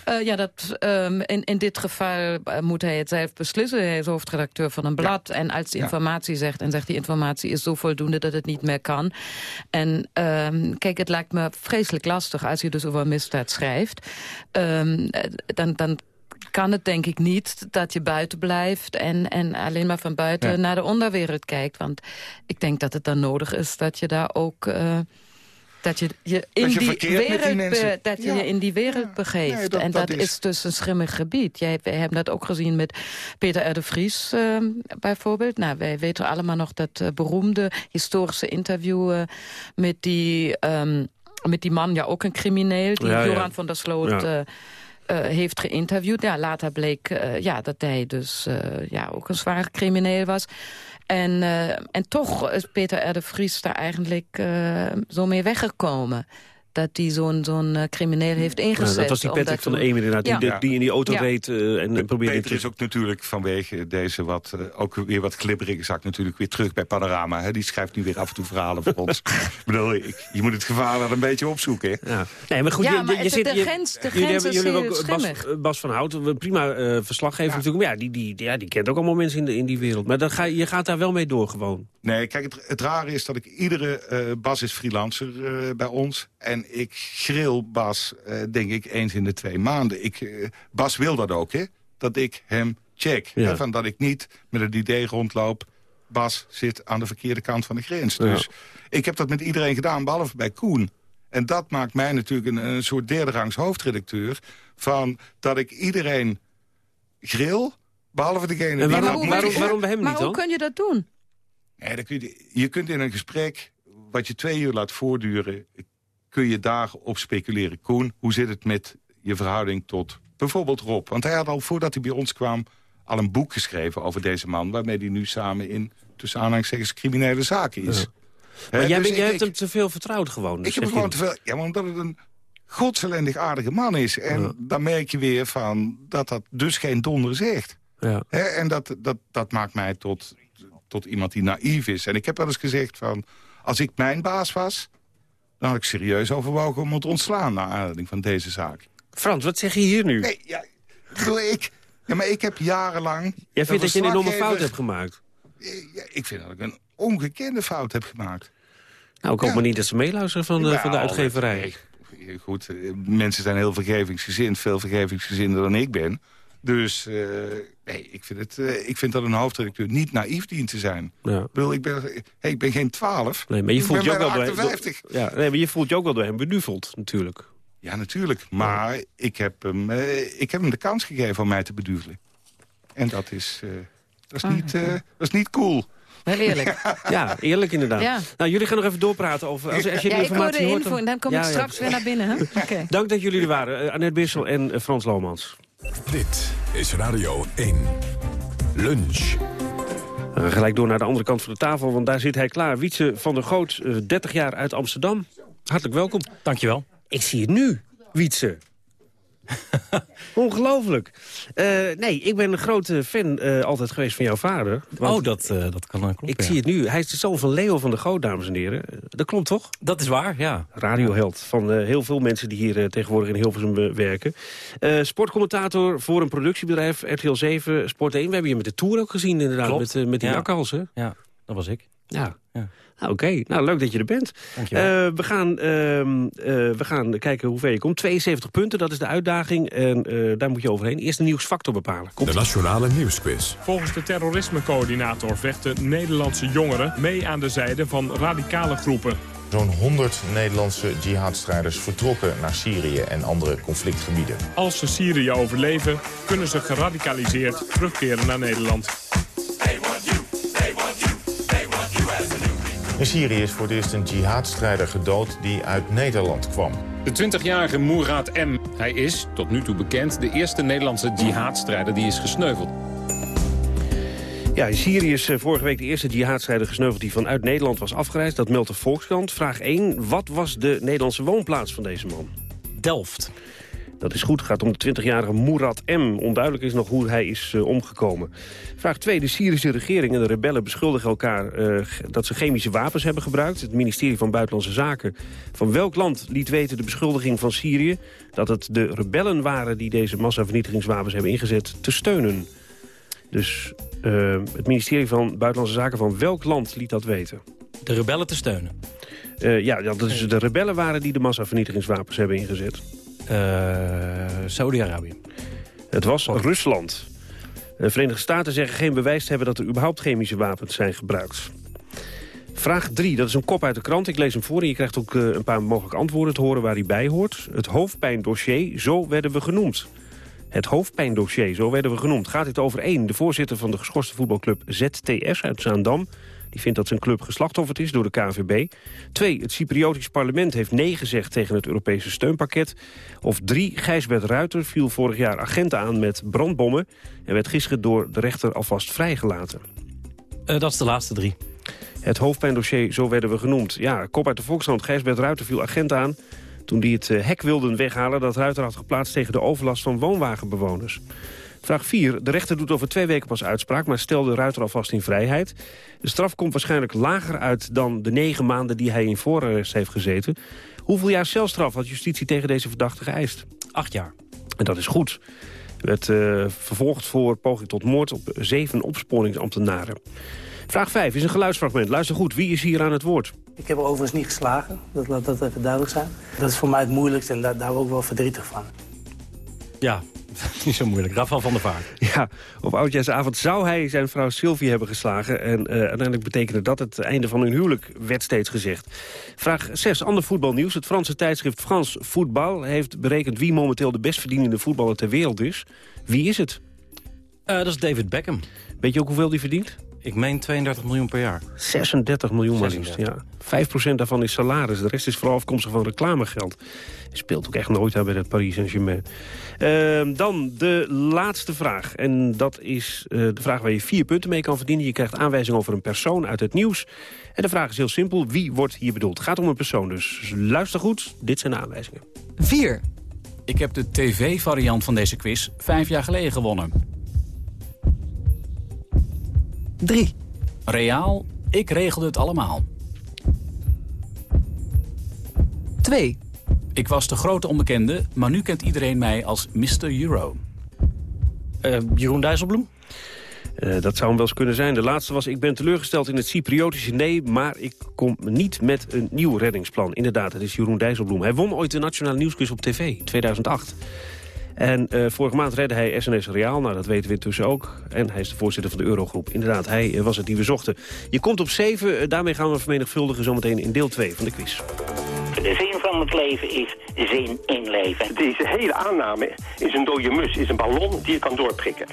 Eh, ja, dat, ehm, in, in dit geval eh, moet hij het zelf beslissen. Hij is hoofdredacteur van een blad. En als hij Ja. informatie zegt en zegt die informatie is zo voldoende dat het niet meer kan. En ehm, kijk, het lijkt me vreselijk lastig als je dus over misdaad schrijft. Ehm, eh, dan, dan kan het denk ik niet dat je buiten blijft... en, en alleen maar van buiten Ja. naar de onderwereld kijkt. Want ik denk dat het dan nodig is dat je daar ook... dat je je in je die wereld, be- dat je Ja. je in die wereld begeeft. Nee, dat- en dat dat, is- is... dus een schimmig gebied. Jij, wij hebben dat ook gezien met Peter R. de Vries eh, bijvoorbeeld. Nou, wij weten allemaal nog dat eh, beroemde historische interview eh, met die... ehm, met die man, ja ook een crimineel, die Ja, ja. Joran van der Sloot Ja. eh, heeft geïnterviewd. Ja, later bleek ja, dat hij dus eh, ja, ook een zware crimineel was. En, eh, en toch is Peter R. de Vries daar eigenlijk eh, zo mee weggekomen. Dat hij zo'n zo'n eh, crimineel heeft Ja, ingezet. dat was die Patrick van de Eem inderdaad, die, Ja. die in die auto Ja. reed eh, en, en probeerde... Peter is ook natuurlijk vanwege deze wat, eh, ook weer wat glibberige zak natuurlijk weer terug bij Panorama. Hè? Die schrijft nu weer af en toe verhalen voor ons. [LAUGHS] ik bedoel, ik, je moet het gevaar wel een beetje opzoeken. Hè? Ja. Nee, maar goed, Ja, je, maar je, zit... de je- grens- de jullie grens hebben, is jullie ook Bas, Bas van Hout, prima eh, verslaggever natuurlijk. Maar ja die, die, ja, die kent ook allemaal mensen in, de, in die wereld. Maar dan ga, je gaat daar wel mee door gewoon. Nee, kijk, het, het rare is dat ik iedere... eh, Bas is freelancer eh, bij ons. En ik grill Bas, eh, denk ik, eens in de twee maanden. Ik, eh, Bas wil dat ook, hè? Dat ik hem check. Ja. Hè? Van dat ik niet met het idee rondloop... Bas zit aan de verkeerde kant van de grens. Ja. Dus ik heb dat met iedereen gedaan, behalve bij Koen. En dat maakt mij natuurlijk een, een soort derde rangs hoofdredacteur... van dat ik iedereen grill, behalve degene En die... waarom- dat waarom- waarom bij hem Maar niet hoe dan? kun je dat doen? Nee, dan kun je, je kunt in een gesprek, wat je twee uur laat voortduren... kun je daarop speculeren. Koen, hoe zit het met je verhouding tot bijvoorbeeld Rob? Want hij had al, voordat hij bij ons kwam, al een boek geschreven over deze man... waarmee hij nu samen in, tussen aanhalingstekens, criminele zaken is. Ja. Maar jij, dus bent- jij ik- hebt hem te veel vertrouwd gewoon. dus ik heb hem gewoon te veel... Ja, maar omdat het een godselendig aardige man is. En Ja. dan merk je weer van dat dat dus geen donder zegt. Ja. En dat, dat, dat maakt mij tot, tot iemand die naïef is. En ik heb wel eens gezegd van... als ik mijn baas was, dan had ik serieus overwogen om het ontslaan... naar aanleiding van deze zaak. Frans, wat zeg je hier nu? Nee, ja, ik. Ja, maar ik heb jarenlang... Jij vindt dat je een enorme fout hebt gemaakt? Ja, ik vind dat ik een ongekende fout heb gemaakt. Nou, ik hoop maar niet dat ze meeluisteren van, de van de uitgeverij. nee, Goed, eh, mensen zijn heel vergevingsgezind. Veel vergevingsgezinder dan ik ben. Dus eh, nee, ik vind, het, eh, ik vind dat een hoofdredacteur niet naïef dient te zijn. Ja. Ik, bedoel, ik, ben, hey, ik ben geen twaalf. Nee, maar je ik voelt ben je ook wel bijna door, 58. ja, nee, maar je voelt je ook wel door hem beduveld, natuurlijk. Ja, natuurlijk. Maar ik, heb hem, eh, ik heb hem de kans gegeven om mij te beduvelen. En dat is, eh, dat is, niet, eh, dat is niet cool. Wel eerlijk. [LAUGHS] Ja, eerlijk inderdaad. Ja. Nou, jullie gaan nog even doorpraten over... Als, als je Ja, de ik hoor de informatie info en dan kom Ja, ik ja. straks weer naar binnen. Hè? [LAUGHS] Oké. Dank dat jullie er waren. Annette Bissel en Frans Lomans. Dit is Radio 1. Lunch. We gaan gelijk door naar de andere kant van de tafel, want daar zit hij klaar. Wietse van der Goot, uh, 30 jaar uit Amsterdam. Hartelijk welkom. Dankjewel. Ik zie het nu, Wietse. [LAUGHS] Ongelooflijk. Uh, nee, ik ben een grote fan uh, altijd geweest van jouw vader. Oh, dat, uh, dat kan kloppen. Ik ja. zie het nu. Hij is de zoon van Leo van der Goot, dames en heren. Dat klopt toch? Dat is waar, ja. Radioheld van heel veel mensen die hier tegenwoordig in Hilversum werken. sportcommentator voor een productiebedrijf, RTL 7, Sport 1. We hebben je met de Tour ook gezien inderdaad, klopt. met, met die ja. Hè? Ja, dat was ik. Ja. ja. Nou, Oké, okay. nou, leuk dat je er bent. Dankjewel. Uh, we, gaan, uh, uh, we gaan kijken hoe ver je komt. 72 punten, dat is de uitdaging. En daar moet je overheen. Eerst de nieuwsfactor bepalen. Komt de Nationale Nieuwsquiz. Volgens de terrorismecoördinator vechten Nederlandse jongeren... mee aan de zijde van radicale groepen. Zo'n 100 Nederlandse jihadstrijders vertrokken naar Syrië en andere conflictgebieden. Als ze Syrië overleven, kunnen ze geradicaliseerd terugkeren naar Nederland. In Syrië is voor het eerst een jihadstrijder gedood die uit Nederland kwam. De 20-jarige Mourad M. Hij is, tot nu toe bekend, de eerste Nederlandse jihadstrijder die is gesneuveld. Ja, in Syrië is vorige week de eerste jihadstrijder gesneuveld die vanuit Nederland was afgereisd. Dat meldt de Volkskrant. Vraag 1. Wat was de Nederlandse woonplaats van deze man? Delft. Dat is goed. Het gaat om de 20-jarige Mourad M. Onduidelijk is nog hoe hij is uh, omgekomen. Vraag 2. De Syrische regering en de rebellen beschuldigen elkaar uh, dat ze chemische wapens hebben gebruikt. Het ministerie van Buitenlandse Zaken van welk land liet weten de beschuldiging van Syrië... dat het de rebellen waren die deze massavernietigingswapens hebben ingezet te steunen. Dus uh, het ministerie van Buitenlandse Zaken van welk land liet dat weten? De rebellen te steunen? ja, dat is de rebellen waren die de massavernietigingswapens hebben ingezet. Uh, Saudi-Arabië. Het was. Rusland. De Verenigde Staten zeggen geen bewijs te hebben... dat er überhaupt chemische wapens zijn gebruikt. Vraag 3, dat is een kop uit de krant. Ik lees hem voor en je krijgt ook uh, een paar mogelijke antwoorden te horen waar hij bij hoort. Het hoofdpijndossier, zo werden we genoemd. Het hoofdpijndossier, zo werden we genoemd. Gaat dit over één, de voorzitter van de geschorste voetbalclub ZTS uit Zaandam... Die vindt dat zijn club geslachtofferd is door de KNVB. Twee, het Cypriotisch parlement heeft nee gezegd tegen het Europese steunpakket. Of drie, Gijsbert Ruiter viel vorig jaar agenten aan met brandbommen... en werd gisteren door de rechter alvast vrijgelaten. Uh, dat is de laatste drie. Het hoofdpijndossier, zo werden we genoemd. Ja, kop uit de Volkskrant, Gijsbert Ruiter viel agenten aan... toen die het hek wilden weghalen dat Ruiter had geplaatst... tegen de overlast van woonwagenbewoners. Vraag 4. De rechter doet over twee weken pas uitspraak... maar stelde Ruiter alvast in vrijheid. De straf komt waarschijnlijk lager uit dan de negen maanden... die hij in voorarrest heeft gezeten. Hoeveel jaar celstraf had justitie tegen deze verdachte geëist? Acht jaar. En dat is goed. werd uh, vervolgd voor poging tot moord op zeven opsporingsambtenaren. Vraag 5 is een geluidsfragment. Luister goed, wie is hier aan het woord? Ik heb er overigens niet geslagen, dat laat dat even duidelijk zijn. Dat is voor mij het moeilijkste en daar, daar ben ik ook wel verdrietig van. Ja, [LAUGHS] niet zo moeilijk. Rafael van der Vaart. Ja, op oudjaarsavond zou hij zijn vrouw Sylvie hebben geslagen. En uh, uiteindelijk betekende dat het einde van hun huwelijk, werd steeds gezegd. Vraag 6, ander voetbalnieuws. Het Franse tijdschrift Frans Voetbal heeft berekend... wie momenteel de best verdienende voetballer ter wereld is. Wie is het? Uh, dat is David Beckham. Weet je ook hoeveel die verdient? Ik meen 32 miljoen per jaar. 36 miljoen maar liefst, ja. 5% daarvan is salaris. De rest is vooral afkomstig van reclamegeld. Speelt ook echt nooit aan bij het Paris Saint-Germain. Uh, dan de laatste vraag. En dat is uh, de vraag waar je vier punten mee kan verdienen. Je krijgt aanwijzing over een persoon uit het nieuws. En de vraag is heel simpel. Wie wordt hier bedoeld? Het gaat om een persoon, dus luister goed. Dit zijn de aanwijzingen. 4. Ik heb de tv-variant van deze quiz vijf jaar geleden gewonnen. 3. Reaal, ik regelde het allemaal. 2. Ik was de grote onbekende, maar nu kent iedereen mij als Mr. Euro. Uh, Jeroen Dijsselbloem? Uh, dat zou hem wel eens kunnen zijn. De laatste was, ik ben teleurgesteld in het Cypriotische nee... maar ik kom niet met een nieuw reddingsplan. Inderdaad, het is Jeroen Dijsselbloem. Hij won ooit de Nationale Nieuwsquiz op tv, 2008. En uh, vorige maand redde hij SNS Reaal, nou dat weten we intussen ook. En hij is de voorzitter van de Eurogroep. Inderdaad, hij uh, was het die we zochten. Je komt op 7, uh, daarmee gaan we vermenigvuldigen zometeen in deel 2 van de quiz. De zin van het leven is zin in leven. Deze hele aanname is een dode mus, is een ballon die je kan doorprikken.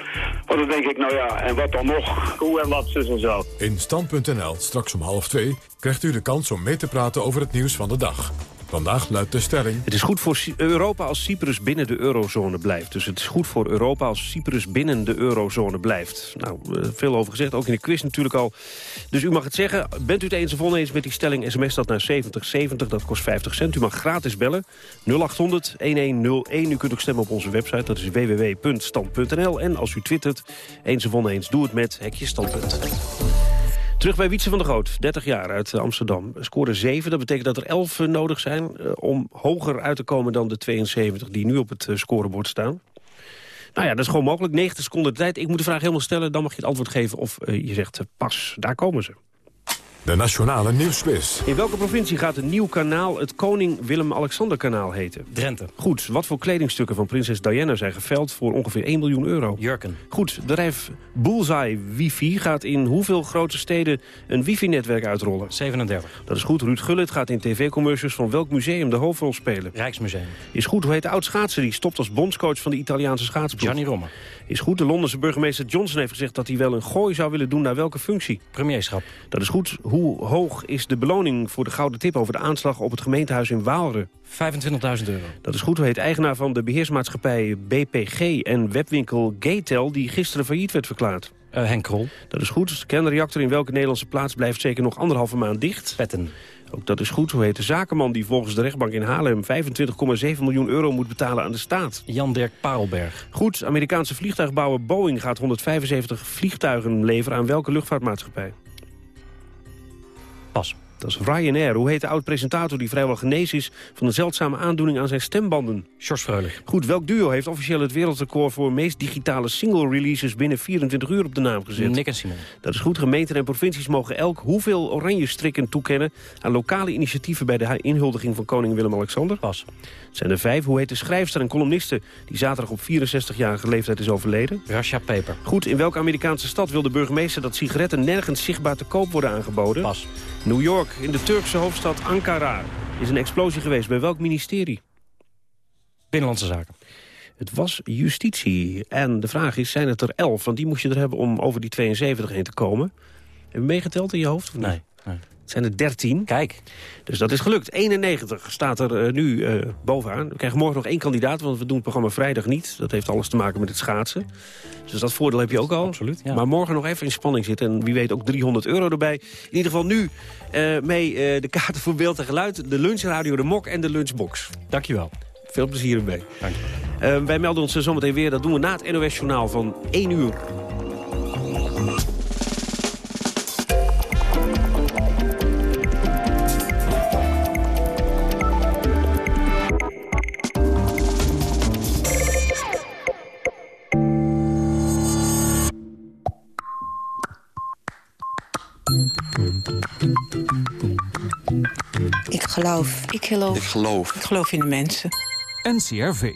Want dan denk ik, nou ja, en wat dan nog? Hoe en wat, zus en zo. In Stand.nl, straks om half twee, krijgt u de kans om mee te praten over het nieuws van de dag. Vandaag luidt de stelling... Het is goed voor Europa als Cyprus binnen de eurozone blijft. Dus het is goed voor Europa als Cyprus binnen de eurozone blijft. Nou, veel over gezegd, ook in de quiz natuurlijk al. Dus u mag het zeggen. Bent u het eens of oneens met die stelling? SMS dat naar 7070, dat kost 50 cent. U mag gratis bellen. 0800-1101. U kunt ook stemmen op onze website. Dat is www.stand.nl. En als u twittert, eens of oneens, doe het met Hekje Standpunt. Terug bij Wietse van der Groot, 30 jaar uit Amsterdam. Scoorde 7, dat betekent dat er 11 nodig zijn... Uh, om hoger uit te komen dan de 72 die nu op het scorebord staan. Nou ja, dat is gewoon mogelijk. 90 seconden de tijd. Ik moet de vraag helemaal stellen, dan mag je het antwoord geven... of je zegt pas, daar komen ze. De Nationale Nieuwsquiz. In welke provincie gaat een nieuw kanaal het Koning Willem-Alexander-kanaal heten? Drenthe. Goed. Wat voor kledingstukken van prinses Diana zijn geveld voor ongeveer 1 miljoen euro? Jurken. Goed. Bedrijf Bullseye Wifi gaat in hoeveel grote steden een wifi-netwerk uitrollen? 37. Dat is goed. Ruud Gullit gaat in tv-commercials van welk museum de hoofdrol spelen? Rijksmuseum. Is goed. Hoe heet de oud-schaatser die stopt als bondscoach van de Italiaanse schaatsploeg? Gianni Romme. Is goed. De Londense burgemeester Johnson heeft gezegd dat hij wel een gooi zou willen doen naar welke functie? Premierschap. Dat is goed. Hoe hoog is de beloning voor de gouden tip over de aanslag op het gemeentehuis in Waalre? 25.000 euro. Dat is goed. Hoe heet eigenaar van de beheersmaatschappij BPG en webwinkel Gaytel die gisteren failliet werd verklaard? Uh, Henk Krol. Dat is goed. De kernreactor in welke Nederlandse plaats blijft zeker nog anderhalve maand dicht? Petten. Ook dat is goed. Hoe heet de zakenman die volgens de rechtbank in Haarlem 25,7 miljoen euro moet betalen aan de staat? Jan-Dirk Parelberg. Goed. Amerikaanse vliegtuigbouwer Boeing gaat 175 vliegtuigen leveren aan welke luchtvaartmaatschappij? Pas. Dat is Ryanair. Hoe heet de oud-presentator die vrijwel genezen is... van een zeldzame aandoening aan zijn stembanden? Sjors Freulich. Goed, welk duo heeft officieel het wereldrecord... voor meest digitale single-releases binnen 24 uur op de naam gezet? Nick en Simon. Dat is goed. Gemeenten en provincies mogen elk hoeveel oranje strikken toekennen... aan lokale initiatieven bij de inhuldiging van koning Willem-Alexander? Pas. Het zijn er vijf. Hoe heet de schrijfster en columniste... die zaterdag op 64-jarige leeftijd is overleden? Rasha Peper. Goed, in welke Amerikaanse stad wil de burgemeester... dat sigaretten nergens zichtbaar te koop worden aangeboden? Pas. New York, in de Turkse hoofdstad Ankara, is een explosie geweest. Bij welk ministerie? Binnenlandse Zaken. Het was justitie. En de vraag is, zijn het er elf? Want die moest je er hebben om over die 72 heen te komen. Heb je meegeteld in je hoofd? Of niet? Nee. nee. Het zijn er 13. Kijk. Dus dat is gelukt. 91 staat er uh, nu uh, bovenaan. We krijgen morgen nog één kandidaat, want we doen het programma vrijdag niet. Dat heeft alles te maken met het schaatsen. Dus dat voordeel heb je ook al. Absoluut, ja. Maar morgen nog even in spanning zitten. En wie weet ook 300 euro erbij. In ieder geval nu uh, mee de kaarten voor beeld en geluid. De lunchradio, de mok en de lunchbox. Dankjewel. Veel plezier ermee. Dank je. wij melden ons zometeen weer. Dat doen we na het NOS-journaal van 1 uur. Geloof. Ik geloof. Ik geloof. Ik geloof in de mensen. NCRV.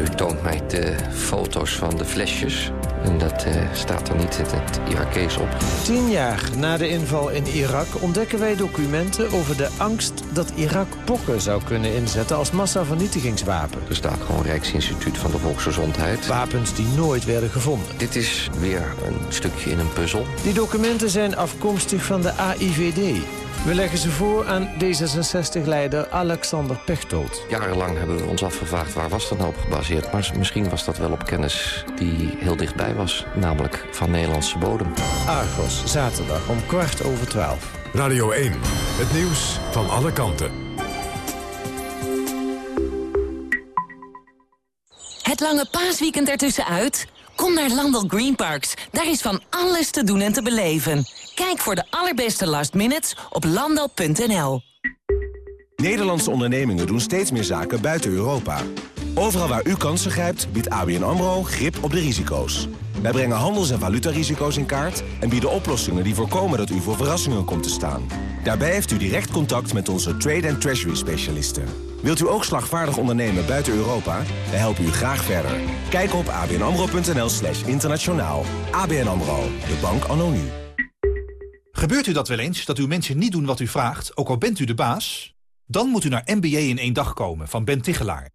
U toont mij de foto's van de flesjes. En dat uh, staat er niet in het Irakees op. Tien jaar na de inval in Irak ontdekken wij documenten over de angst dat Irak pokken zou kunnen inzetten als massavernietigingswapen. Er staat gewoon Rijksinstituut van de Volksgezondheid. Wapens die nooit werden gevonden. Dit is weer een stukje in een puzzel. Die documenten zijn afkomstig van de AIVD. We leggen ze voor aan D66-leider Alexander Pechtold. Jarenlang hebben we ons afgevraagd waar was dat nou op gebaseerd. Maar misschien was dat wel op kennis die heel dichtbij was. Namelijk van Nederlandse bodem. Argos, zaterdag om kwart over twaalf. Radio 1, het nieuws van alle kanten. Het lange paasweekend ertussenuit? Kom naar Landel Green Parks. Daar is van alles te doen en te beleven. Kijk voor de allerbeste last minutes op landal.nl. Nederlandse ondernemingen doen steeds meer zaken buiten Europa. Overal waar u kansen grijpt, biedt ABN AMRO grip op de risico's. Wij brengen handels- en valutarisico's in kaart... en bieden oplossingen die voorkomen dat u voor verrassingen komt te staan. Daarbij heeft u direct contact met onze trade- en treasury-specialisten. Wilt u ook slagvaardig ondernemen buiten Europa? We helpen u graag verder. Kijk op abnamro.nl slash internationaal. ABN AMRO, de bank anno. Gebeurt u dat wel eens, dat uw mensen niet doen wat u vraagt, ook al bent u de baas? Dan moet u naar MBA in één dag komen van Ben Tichelaar.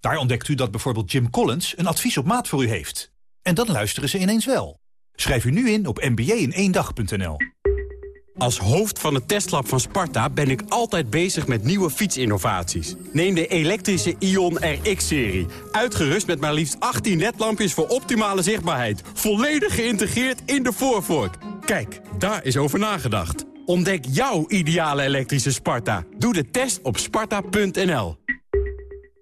Daar ontdekt u dat bijvoorbeeld Jim Collins een advies op maat voor u heeft. En dan luisteren ze ineens wel. Schrijf u nu in op mba-in-één-dag.nl. Als hoofd van het testlab van Sparta ben ik altijd bezig met nieuwe fietsinnovaties. Neem de elektrische Ion RX-serie. Uitgerust met maar liefst 18 ledlampjes voor optimale zichtbaarheid. Volledig geïntegreerd in de voorvork. Kijk, daar is over nagedacht. Ontdek jouw ideale elektrische Sparta. Doe de test op sparta.nl.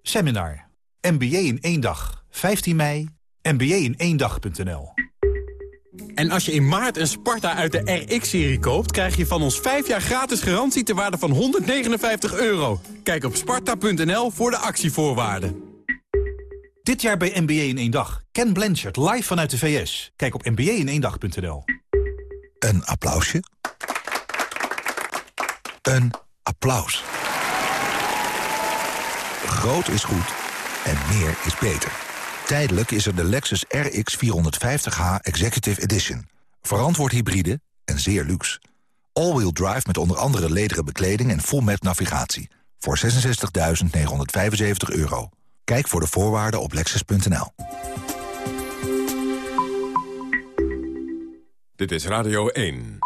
Seminar. MBA in één dag. 15 mei. MBA in één dag.nl. En als je in maart een Sparta uit de RX-serie koopt... krijg je van ons 5 jaar gratis garantie ter waarde van 159 euro. Kijk op sparta.nl voor de actievoorwaarden. Dit jaar bij MBA in één dag. Ken Blanchard live vanuit de VS. Kijk op mba in één dag.nl. Een applausje. Een applaus. Groot is goed en meer is beter. Tijdelijk is er de Lexus RX 450h Executive Edition. Verantwoord hybride en zeer luxe. All-wheel drive met onder andere lederen bekleding en full map navigatie. Voor 66.975 euro. Kijk voor de voorwaarden op lexus.nl. Dit is Radio 1.